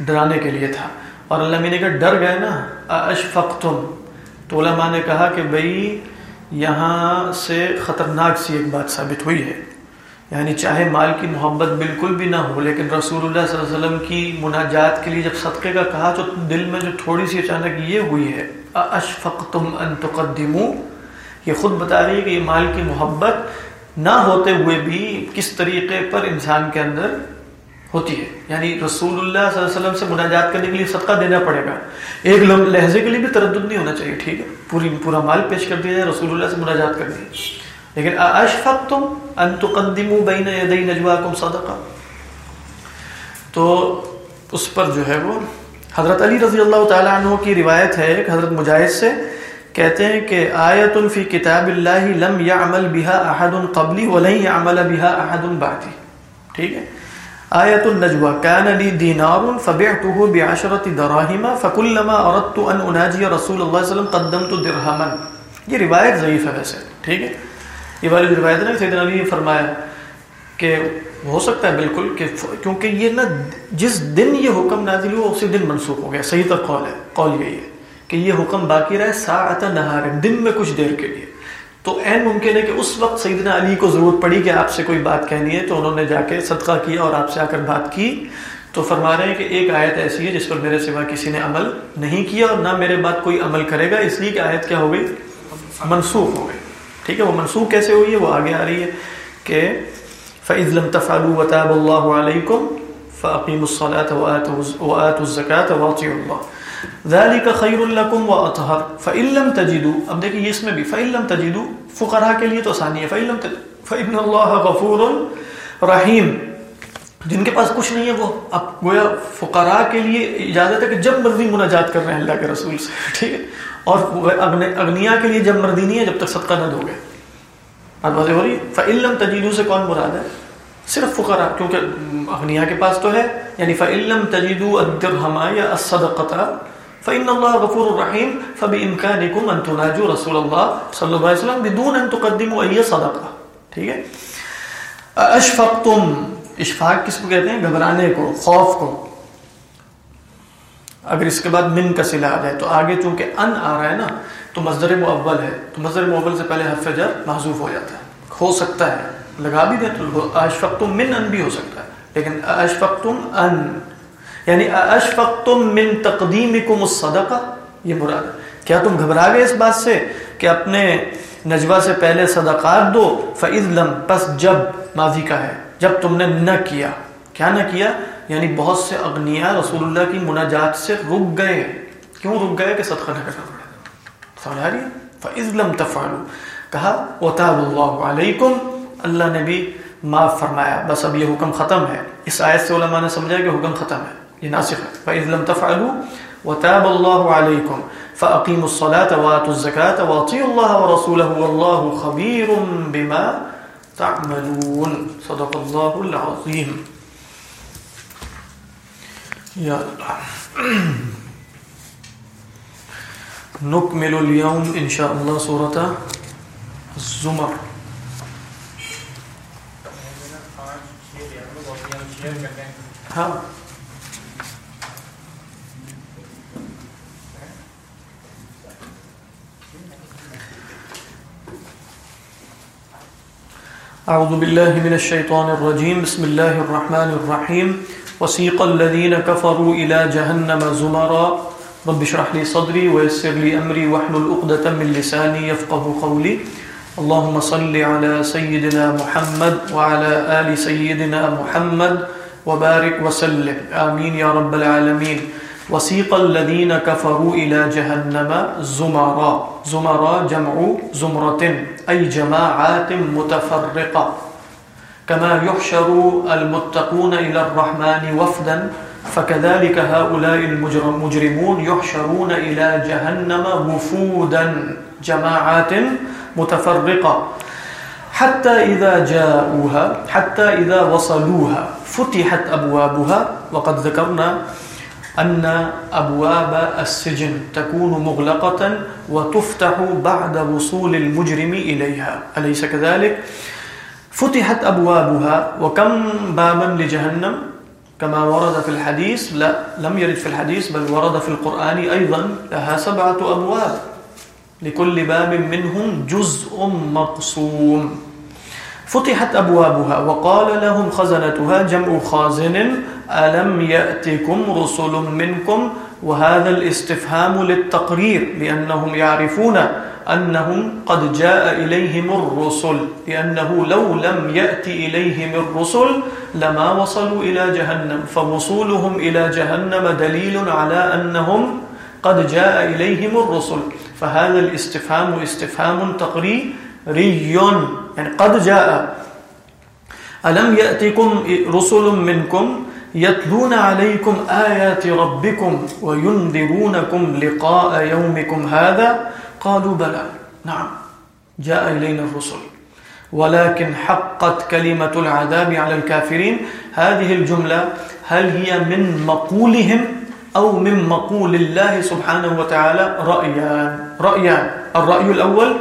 ڈرانے کے لیے تھا۔ اور اللہ میں نے کہا ڈر گئے نا۔ اشفقتم۔ تو علماء نے کہا کہ بھئی یہاں سے خطرناک سی ایک بات ثابت ہوئی ہے۔ یعنی چاہے مال کی محبت بالکل بھی نہ ہو، لیکن رسول اللہ صلی اللہ علیہ وسلم کی مناجات کے لیے جب صدقے کا کہا، تو دل میں جو تھوڑی سی اچانک یہ ہوئی ہے۔ اشفقتم ان تقدمو۔ یہ خود بتا رہی ہے کہ یہ مال کی محبت نہ ہوتے ہوئے بھی کس طریقے پر انسان کے اندر ہوتی ہے۔ یعنی رسول اللہ صلی اللہ علیہ وسلم سے مناجات کرنے کے لیے صدقہ دینا پڑے گا۔ ایک لہجے کے لیے بھی تردد نہیں ہونا چاہیے، ٹھیک ہے۔ پوری پورا مال پیش کر دیا جائے، رسول اللہ سے مناجات کرنی ہے۔ لیکن اشفقتم ان تقدموا بین یدی نجواکم صدقہ۔ تو اس پر جو ہے وہ حضرت علی رضی اللہ تعالی عنہ کی روایت ہے، ایک حضرت مجاہد سے کہتے ہیں کہ آیت فی کتاب اللہ لم يعمل بها احد قبلی ولن يعمل بها احد بعدی۔ ٹھیک ہے؟ آیت النجوہ كان لي دینار فبعته بعشرة دراهم فكلما اردت ان اناجی رسول اللہ صلی اللہ علیہ وسلم قدمت درہما۔ یہ روایت ضعیف ہے ویسے، ٹھیک ہے؟ یہ والی روایت نے سیدنا علی فرمایا کہ ہو سکتا ہے بالکل کہ کیونکہ یہ نا جس دن یہ حکم نازل ہوا، اسی دن منسوخ ہو گیا۔ صحیح تر قول ہے، قول یہی ہے۔ کہ یہ حکم باقی رہے ساعت نہار دن میں کچھ دیر کے لیے۔ تو این ممکن ہے کہ اس وقت سیدنا علی کو ضرورت پڑی کہ آپ سے کوئی بات کہنی ہے، تو انہوں نے جا کے صدقہ کیا اور آپ سے آ کر بات کی۔ تو فرما رہے ہیں کہ ایک آیت ایسی ہے جس پر میرے سوا کسی نے عمل نہیں کیا اور نہ میرے بعد کوئی عمل کرے گا۔ اس لیے کہ آیت کیا ہو گئی؟ منسوخ ہو گئی۔ ٹھیک ہے، وہ منسوخ کیسے ہوئی ہے؟ وہ آگے آ رہی ہے کہ فَإِذْ لَمْ تَفْعَلُوا وَتَابَ اللَّهُ عَلَيْكُمْ فَأَقِيمُوا الصَّلَاةَ وَآتُوا الزَّكَاةَ وَأَطِيعُوا اللَّهَ ذَلِكَ خَيْرٌ لَكُمْ وَأَطْهَرُ۔ فَإِن لَّمْ تَجِدُوا، اب دیکھیں اس میں بھی، فَإِن لَّمْ تَجِدُوا، فقراء کے لیے تو آسانی ہے۔ فَإِن لَّمْ تَجِدُوا فَإِنَّ اللَّهَ غَفُورٌ جن کے پاس کچھ نہیں ہے، وہ اب گویا فقراء کے لیے اجازت ہے کہ جب مرضی مناجات کر رہے ہیں اللہ کے رسول سے، [laughs] ٹھیک ہے؟ اور اگنیا کے لیے جب مردی نہیں ہے، جب تک صدقہ نہ دو گے۔ بات واضح ہو رہی ہے؟ فعلم تجیدو سے کون مراد ہے؟ صرف فقرا کیونکہ اغنیا کے پاس تو ہے۔ یعنی فعلم تجیدو الدرہما یا الصدقتا فإن الله غفور رحيم فبإمكانكم أن تناجوا رسول الله صلى الله عليه وسلم بدون أن تقدموا أي صدقة. ٹھیک ہے؟ اشفقتم اشفاق کس کو کہتے ہیں؟ گھبرانے کو، خوف کو. اگر اس کے بعد من کا سلا آ جائے تو آگے چونکہ ان آ رہا ہے نا، تو مصدر معول ہے. تو مصدر معول سے پہلے حرف جر محذوف ہو جاتا ہے. ہو سکتا ہے. لگا بھی دیں تو اشفقتم من ان بھی ہو سکتا ہے. لیکن اشفقتم ان یعنی اشفقتم من تقدیمکم الصدقہ، یہ مراد ہے۔ کیا تم گھبرا گئے اس بات سے کہ اپنے نجوہ سے پہلے صدقات دو؟ فَإِذْ لَمْ پس جب، ماضی کا ہے۔ جب تم نے نہ کیا۔ کیا نہ کیا؟ یعنی بہت سے اغنیا رسول اللہ کی مناجات سے رک گئے۔ کیوں رک گئے کہ صدقہ نہ کرنا پڑے؟ سمجھا رہی فَإِذْ کہا، وَتَابُ اللَّهُ عَلَيْكُمْ۔ اللہ نے بھی معاف فرمایا۔ بس اب یہ حکم ختم ہے۔ اس آیت سے علماء نے سمجھا کہ حکم ختم ہے۔ یہ ناسخ ہے۔ فَإِذْ لَمْ تَفْعَلُوا وَتَابَ اللَّهُ عَلَيْكُمْ فَأَقِيمُوا الصَّلَاةَ وَآتُوا الزَّكَاةَ وَأَطِيعُوا اللَّهَ وَرَسُولَهُ وَاللَّهُ خَبِيرٌ تعملون۔ صدق الله العظيم۔ یا [clears throat] نکمل اليوم انشاءاللہ صورت الزمر۔ ہاں۔ أعوذ بالله من الشيطان الرجيم. بسم الله الرحمن الرحيم. وسيق الذين كفروا إلى جهنم زمرا. رب اشرح لي صدري ويسر لي أمري واحلل عقدة من لساني يفقه قولي. اللهم صل على سيدنا محمد وعلى آل سيدنا محمد وبارك وسلم. آمين يا رب العالمين. وسيق الذين كفروا إلى جهنم زمرا. زمرا جمع زمرة أي جماعات متفرقة كما يحشر المتقون إلى الرحمن وفدا فكذلك هؤلاء المجرمون يحشرون إلى جهنم وفودا. جماعات متفرقة حتى إذا جاءوها حتى إذا وصلوها، فتحت أبوابها وقد ذكرنا أن أبواب السجن تكون مغلقة وتفتح بعد وصول المجرم إليها. أليس كذلك؟ فتحت أبوابها، وكم بابا لجهنم؟ كما ورد في الحديث، لا، لم يرد في الحديث، بل ورد في القرآن أيضا، لها سبعة أبواب. لكل باب منهم جزء مقسوم. فتحت أبوابها، وقال لهم خزنتها جمع خازن ألم يأتكم رسل منكم وهذا الاستفهام للتقرير لأنهم يعرفون أنهم قد جاء إليهم الرسل، لأنه لو لم يأتي إليهم الرسل لما وصلوا إلى جهنم، فوصولهم إلى جهنم دليل على أنهم قد جاء إليهم الرسل. فهذا الاستفهام استفهام تقريري، يعني قد جاء. ألم يأتكم رسل منكم يتلون عليكم آيات ربكم وينذرونكم لقاء يومكم هذا؟ قالوا بلى. نعم. جاء إلينا الرسل. ولكن حقت كلمة العذاب على الكافرين. هذه الجملة هل هي من مقولهم أو من مقول الله سبحانه وتعالى؟ رأيان. رأيان. الرأي الأول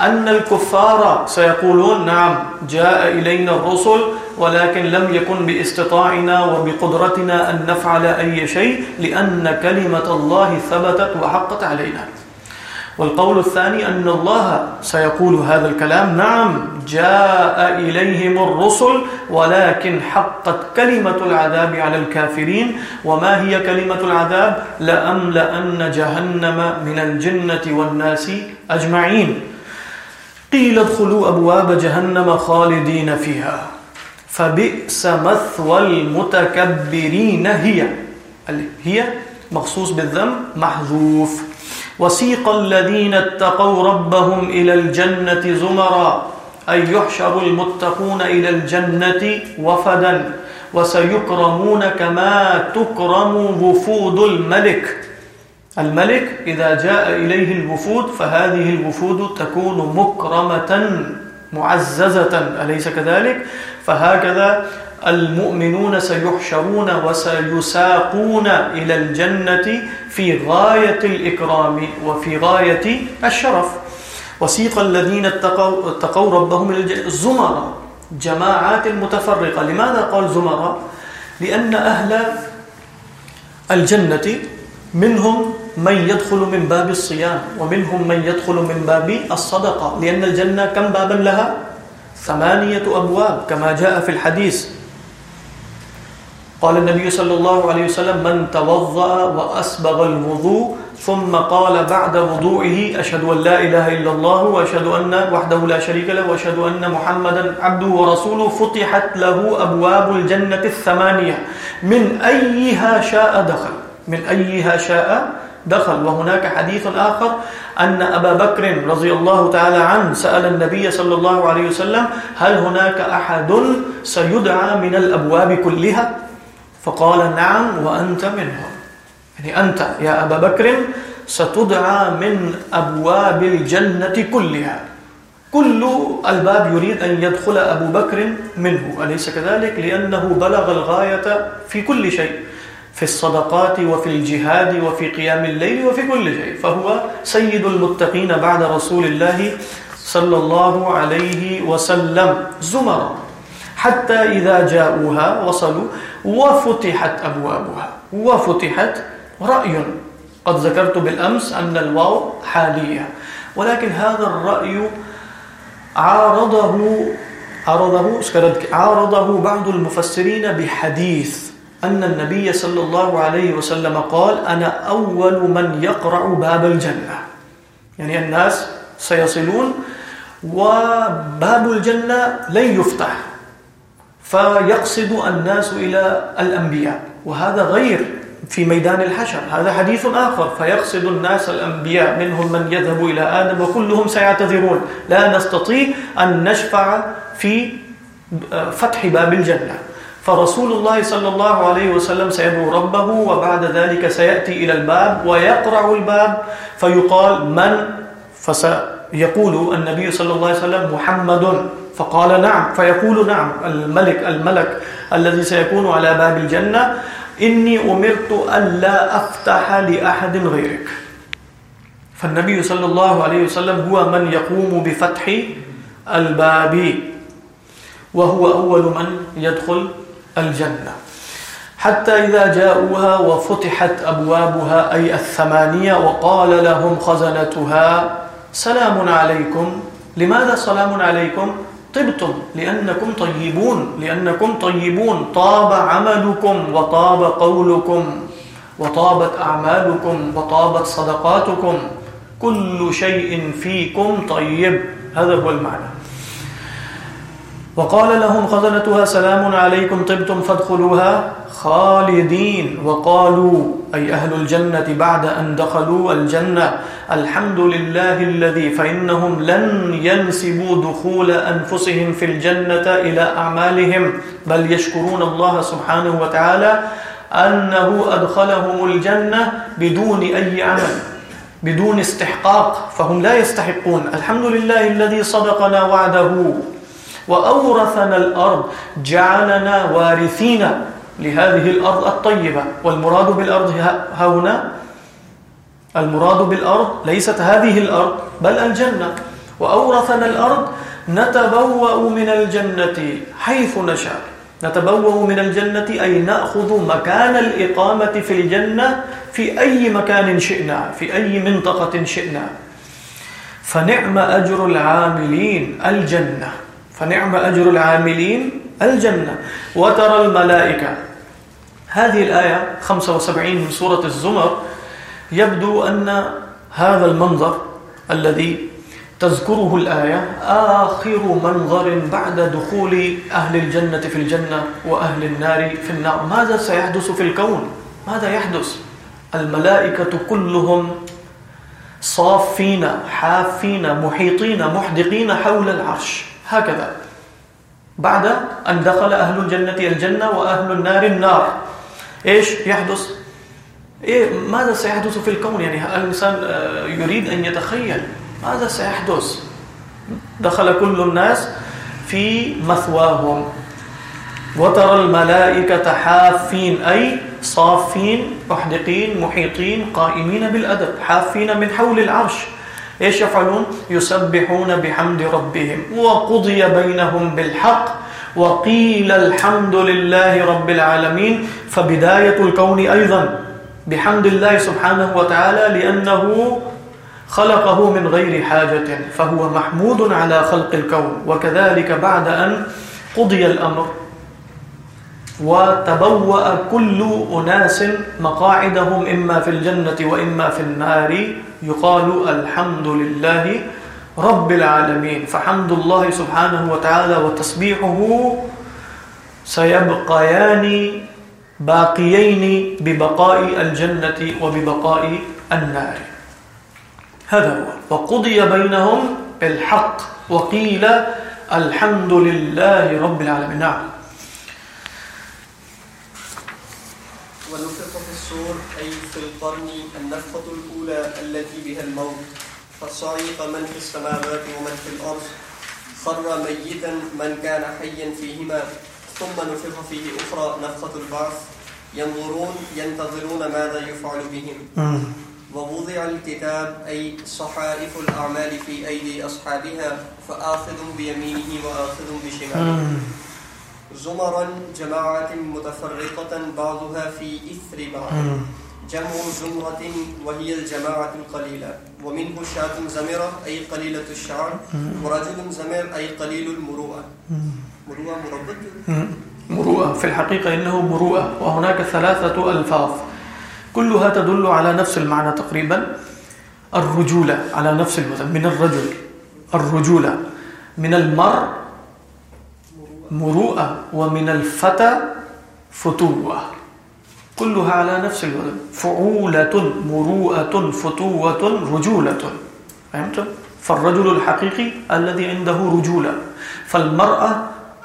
أن الكفار سيقولون نعم، جاء إلينا الرسل، ولكن لم يكن باستطاعنا وبقدرتنا أن نفعل أي شيء، لأن كلمة الله ثبتت وحقت علينا. والقول الثاني أن الله سيقول هذا الكلام، نعم، جاء إليهم الرسل، ولكن حقت كلمة العذاب على الكافرين. وما هي كلمة العذاب؟ لأملأن جهنم من الجنة والناس أجمعين. قيل ادخلوا أبواب جهنم خالدين فيها فبئس مثوى المتكبرين هي هي مخصوص بالذنب محذوف۔ وسيق الذين اتقوا ربهم إلى الجنة زمرا أي يحشر المتقون إلى الجنة وفدا وسيكرمون كما تكرم وفود الملك الملك إذا جاء إليه الوفود فهذه الوفود تكون مكرمة معززة أليس كذلك؟ فهكذا المؤمنون سيحشرون وسيساقون إلى الجنة في غاية الإكرام وفي غاية الشرف. وسيق الذين اتقوا, اتقوا ربهم إلى زمرا جماعات المتفرقة لماذا قال زمرا لأن أهل الجنة منهم من يدخل من باب الصيام ومنهم من يدخل من باب الصدقة. لأن الجنة كم بابا لها؟ ثمانية أبواب، كما جاء في الحديث. قال النبي صلى الله عليه وسلم، من توضأ وأسبغ الوضوء، ثم قال بعد وضوئه، أشهد أن لا إله إلا الله، وأشهد أن وحده لا شريك له، وأشهد أن محمدا عبده ورسوله، فتحت له أبواب الجنة الثمانية. من أيها شاء دخل، من أيها شاء دخل، وهناك حديث آخر أن أبا بكر رضي الله تعالى عنه سأل النبي صلى الله عليه وسلم، هل هناك أحد سيدعى من الأبواب كلها؟ فقال نعم، وأنت منهم. يعني أنت يا أبا بكر ستدعى من أبواب الجنة كلها. كل الباب يريد أن يدخل أبو بكر منه، أليس كذلك؟ لأنه بلغ الغاية في كل شيء. في الصدقات وفي الجهاد وفي قيام الليل وفي كل شيء فهو سيد المتقين بعد رسول الله صلى الله عليه وسلم زمر حتى إذا جاءوها وصلوا وفتحت أبوابها وفتحت رأي قد ذكرت بالأمس أن الواو حالية ولكن هذا الرأي عارضه عرضه عرضه بعض المفسرين بحديث أن النبي صلى الله عليه وسلم قال، أنا أول من يقرع باب الجنة. يعني الناس سيصلون وباب الجنة لن يفتح، فيقصد الناس إلى الأنبياء. وهذا غير في ميدان الحشر. هذا حديث آخر. فيقصد الناس الأنبياء منهم من يذهب إلى آدم، وكلهم سيعتذرون. لا نستطيع أن نشفع في فتح باب الجنة. فرسول الله صلى الله عليه وسلم سيدعو ربه وبعد ذلك سيأتي إلى الباب ويقرع الباب فيقال من فسيقول النبي صلى الله عليه وسلم محمد فقال نعم فيقول نعم الملك الملك الذي سيكون على باب الجنة إني أمرت أن لا أفتح لأحد غيرك فالنبي صلى الله عليه وسلم هو من يقوم بفتح الباب وهو أول من يدخل الجنة حتى إذا جاءوها وفتحت أبوابها أي الثمانية وقال لهم خزنتها، سلام عليكم. لماذا سلام عليكم؟ طبتم لأنكم طيبون لأنكم طيبون. طاب عملكم وطاب قولكم وطابت أعمالكم وطابت صدقاتكم. كل شيء فيكم طيب. هذا هو المعنى. وقال لهم خزنتها سلام عليكم طبتم فادخلوها خالدين وقالوا، أي أهل الجنة بعد أن دخلوا الجنة، الحمد لله الذي فإنهم لن ينسبوا دخول أنفسهم في الجنة إلى أعمالهم، بل يشكرون الله سبحانه وتعالى أنه أدخلهم الجنة بدون أي عمل، بدون استحقاق، فهم لا يستحقون. الحمد لله الذي صدقنا وعده. وأورثنا الأرض جعلنا وارثين لهذه الأرض الطيبة والمراد بالأرض هنا المراد بالأرض ليست هذه الأرض بل الجنة وأورثنا الأرض نتبوأ من الجنة حيث نشاء نتبوأ من الجنة أي نأخذ مكان الإقامة في الجنة في أي مكان شئنا في أي منطقة شئنا فنعم أجر العاملين الجنة فنعم أجر العاملين الجنة وترى الملائكة هذه الآية 75 من سورة الزمر يبدو أن هذا المنظر الذي تذكره الآية آخر منظر بعد دخول أهل الجنة في الجنة وأهل النار في النار ماذا سيحدث في الكون؟ ماذا يحدث؟ الملائكة كلهم صافين، حافين، محيطين، محدقين حول العرش هكذا. بعد أن دخل أهل الجنة الجنة وأهل النار النار. إيش يحدث؟ إيه، ماذا سيحدث في الكون؟ يعني الإنسان يريد أن يتخيل؟ ماذا سيحدث؟ دخل كل الناس في مثواهم. وترى الملائكة حافين، أي صافين، محدقين، محيطين، قائمين بالأدب، حافين من حول العرش. ايش يفعلون؟ يسبحون بحمد ربهم. وقضي بينهم بالحق، وقيل الحمد لله رب العالمين. فبداية الكون أيضا، بحمد الله سبحانه وتعالى، لأنه خلقه من غير حاجة، فهو محمود على خلق الكون. وكذلك بعد أن قضي الأمر. وتبوأ كل أناس مقاعدهم إما في الجنة وإما في النار. يقال الحمد لله رب العالمين. فحمد الله سبحانه وتعالى وتسبيحه سيبقيان باقيين ببقاء الجنة وببقاء النار. هذا هو. وقضي بينهم بالحق. وقيل الحمد لله رب العالمين. نعم ونفق في السور أي في القرن النفقة الأولى التي بها الموت. فصعيق من في السماوات ومن في الأرض. خر ميتا من كان حيا فيهما ثم نفق فيه أخرى نفقة البعث. ينظرون ينتظرون ماذا يفعل بهم. ووضع الكتاب أي صحائف الأعمال في أيدي أصحابها فآخذ بيمينه وآخذ بشماله. زمرا جماعة متفرقة بعضها في إثر بعض. جمع زمرة وهي الجماعة القليلة. ومنه شاة زمرة أي قليلة الشعر ورجل زمر أي قليل المروءة. مروءة مربط مروءة. في الحقيقة إنه مروءة وهناك ثلاثة ألفاظ. كلها تدل على نفس المعنى تقريبا. الرجولة على نفس الوزن من الرجل. الرجولة من المر مروءة ومن الفتى فتوة. كلها على نفس الوزن فعولة مروءة فتوة رجولة. فهمت؟ فالرجل الحقيقي الذي عنده رجولة. فالمرأة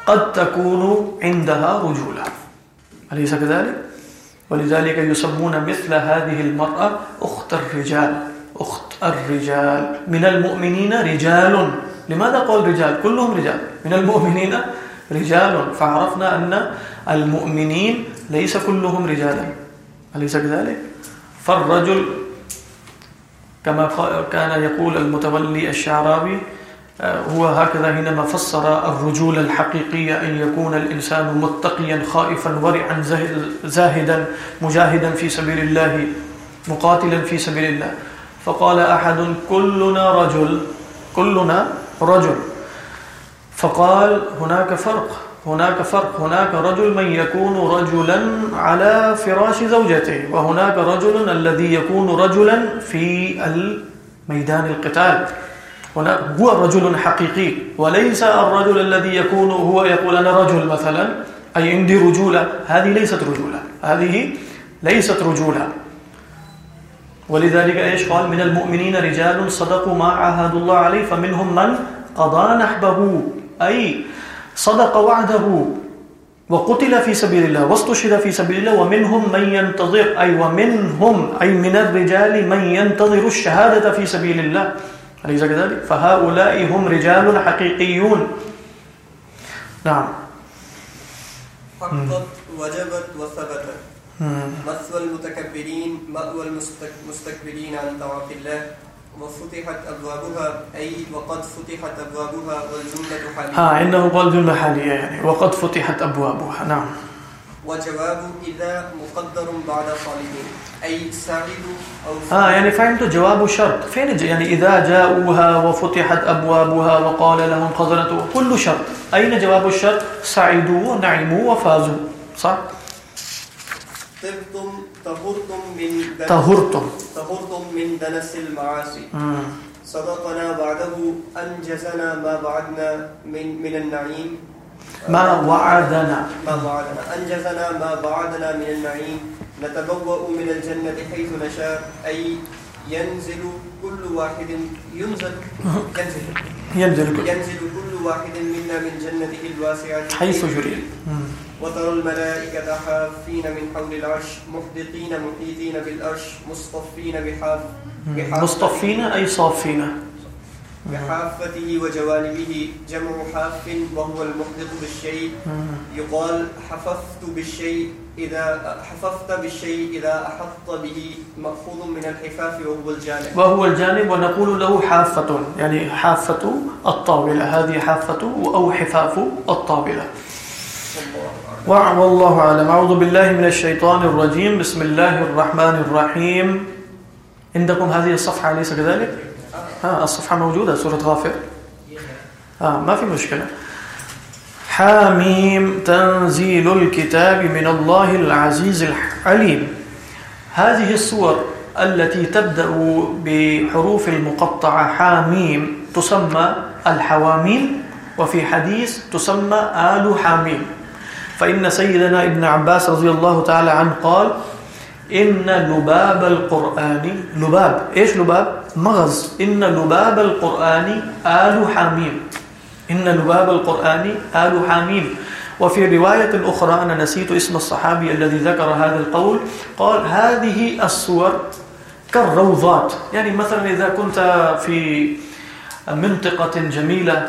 قد تكون عندها رجولة. أليس كذلك؟ ولذلك يسمون مثل هذه المرأة أخت الرجال. أخت الرجال. من المؤمنين رجال. لماذا قول رجال؟ كلهم رجال. من المؤمنين رجال رجال. فعرفنا أن المؤمنين ليس كلهم رجالا. أليس كذلك؟ فالرجل كما كان يقول المتولي الشعرابي هو هكذا حينما فسر الرجول الحقيقية أن يكون الإنسان متقيا، خائفا، ورعا زاهدا، مجاهدا في سبيل الله، مقاتلا في سبيل الله. فقال أحد، كلنا رجل كلنا رجل. فقال، هناك فرق هناك فرق، هناك رجل من يكون رجلا على فراش زوجته، وهناك رجل الذي يكون رجلا في الميدان القتال. هناك هو رجل حقيقي، وليس الرجل الذي يكون هو يقول أنا رجل مثلا، أي عندي رجولة، هذه ليست رجولة، هذه ليست رجولة. ولذلك ايش قال، من المؤمنين رجال صدقوا ما عاهدوا الله عليه، فمنهم من قضى نحبه. أي صدق وعده وقتل في سبيل الله واستشهد في سبيل الله ومنهم من ينتظر أي ومنهم أي من الرجال من ينتظر الشهادة في سبيل الله أليس كذلك فهؤلاء هم رجال حقيقيون نعم۔ حقت وجبت وثبتت مثوى المتكبرين مأوى المستكبرين عن طاعة الله وفتحت أبوابها أي وقد فتحت أبوابها والجملة حالية ها إنه قال جملة حالية يعني وقد فتحت أبوابها نعم. وجواب إذا مقدر بعد صالحين أي ساعدوا أو ها يعني فهمت جواب شرط. فين يعني إذا جاءوها وفتحت أبوابها وقال لهم خزنته كل شرط. أين جواب الشرط؟ سعدوا ونعموا وفازوا. صح؟ طبتم طهرتم من دنس طهرتم. طهرتم من دنس المعاصي. صدقنا بعده أنجزنا ما بعدنا من من النعيم. ما وعدنا. ما بعدنا أنجزنا ما بعدنا من النعيم. نتبوأ من الجنة حيث نشاء. أي ينزل كل واحد ينزل ينزل. ينزل كل ينزل كل واحد منا من جنته الواسعة. حيث يريد. وترى الملائكة حافين من حول العرش محدقين محيطين بالعرش مصطفين بحاف مصطفين أي صافين. بحافته وجوانبه جمع حاف وهو المحدق بالشيء. يقال حففت بالشيء إذا حففت بالشيء إذا أحط به مأخوذ من الحفاف وهو الجانب. وهو الجانب ونقول له حافة يعني حافة الطاولة. هذه حافة أو حفاف الطاولة. والله أعلم. وع- والله أعلم أعوذ بالله من الشيطان الرجيم بسم الله الرحمن الرحيم عندكم هذه الصفحة أليس كذلك؟ ها، الصفحة موجودة، سورة غافر. آه ما في مشكلة. حاميم، تنزيل الكتاب من الله العزيز العليم هذه الصور التي تبدأ بحروف المقطعة حاميم تسمى الحواميم، وفي حديث تسمى آل حاميم. فإن سيدنا ابن عباس رضي الله تعالى عنه قال، إن لباب القرآن، لباب، إيش لباب؟ مغز. إن لباب القرآن آل حاميم إن لباب القرآن آل حاميم وفي رواية أخرى أنا نسيت اسم الصحابي الذي ذكر هذا القول، قال هذه الصور كالروضات. يعني مثلا إذا كنت في منطقة جميلة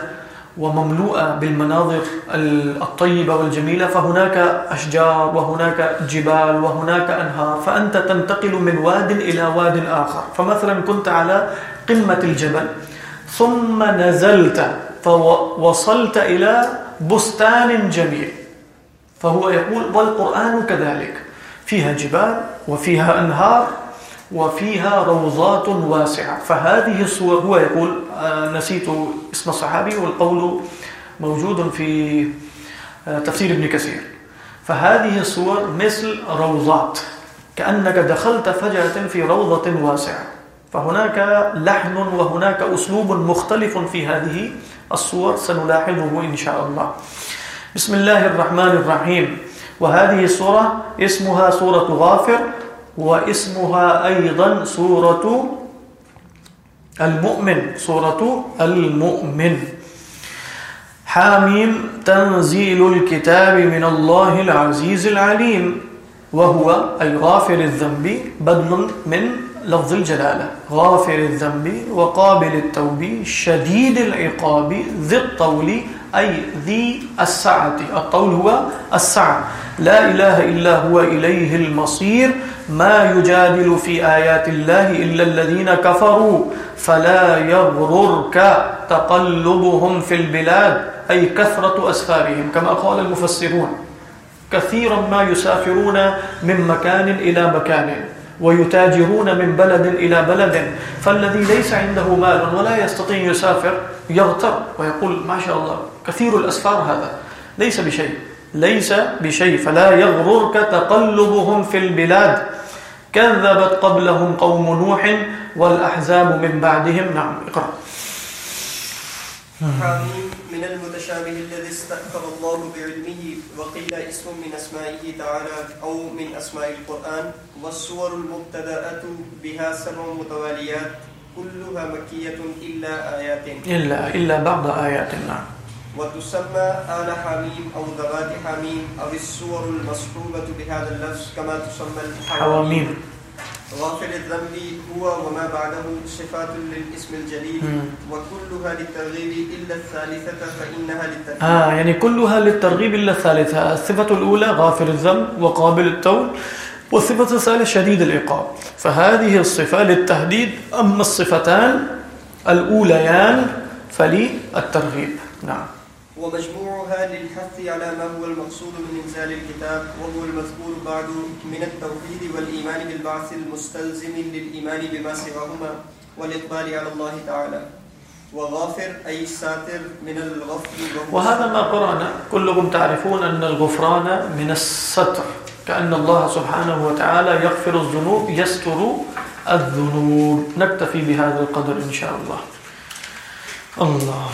ومملوءة بالمناظر الطيبة والجميلة، فهناك أشجار وهناك جبال وهناك أنهار، فأنت تنتقل من واد إلى واد آخر. فمثلا كنت على قمة الجبل، ثم نزلت، فوصلت إلى بستان جميل، فهو يقول والقرآن كذلك، فيها جبال وفيها أنهار وفيها روضات واسعة. فهذه الصور هو يقول نسيت اسم الصحابي والقول موجود في تفسير ابن كثير. فهذه الصور مثل روضات، كأنك دخلت فجأة في روضة واسعة. فهناك لحن وهناك أسلوب مختلف في هذه الصور سنلاحظه إن شاء الله. بسم الله الرحمن الرحيم. وهذه الصورة، اسمها سورة غافر. واسمها أيضا سورة المؤمن سورة المؤمن. حاميم، تنزيل الكتاب من الله العزيز العليم. وهو أي غافر الذنب، بدل من لفظ الجلالة. غافر الذنب وقابل التوب شديد العقاب، ذي الطول أي ذي السعة الطول هو السعة. لا إله إلا هو إليه المصير. ما يجادل في آيات الله إلا الذين كفروا. فلا يغررك تقلبهم في البلاد، أي كثرة أسفارهم. كما قال المفسرون، كثيرا ما يسافرون من مكان إلى مكان. ويتاجرون من بلد إلى بلد، فالذي ليس عنده مال ولا يستطيع يسافر يغتر ويقول ما شاء الله، كثير الأسفار هذا. ليس بشيء ليس بشيء، فلا يغررك تقلبهم في البلاد. كذبت قبلهم قوم نوح والأحزاب من بعدهم. نعم، اقرأ. حاميم من المتشابه الذي استأثر الله بعلمه وقيل اسم من أسمائه تعالى أو من أسماء القرآن والسور المبتدأة بها سبع متواليات كلها مكية إلا آيات. إلا, إلا بعض آيات نعم. وتسمى آل حميم أو ذوات حميم أو السور المصحوبة بهذا اللفظ كما تسمى الحواميم. غافل الذنب هو وما بعده صفات للاسم الجليل. وكلها للترغيب إلا الثالثة فإنها للترغيب. آه يعني كلها للترغيب إلا الثالثة. الصفة الأولى غافر الذنب وقابل التوب والصفة الثالثة شديد العقاب. فهذه الصفة للتهديد أما الصفتان الأوليان فللترغيب. نعم. ومجموعها للحث على ما هو المقصود من إنزال الكتاب، وهو المذكور بعد من التوحيد والإيمان بالبعث المستلزم للإيمان بما سواهما والإقبال على الله تعالى. وغافر، أي ساتر، من الغفر وهذا ما قرأنا، كلكم تعرفون أن الغفران من الستر، كأن الله سبحانه وتعالى يغفر الذنوب، يستر الذنوب. نكتفي بهذا القدر إن شاء الله. الله.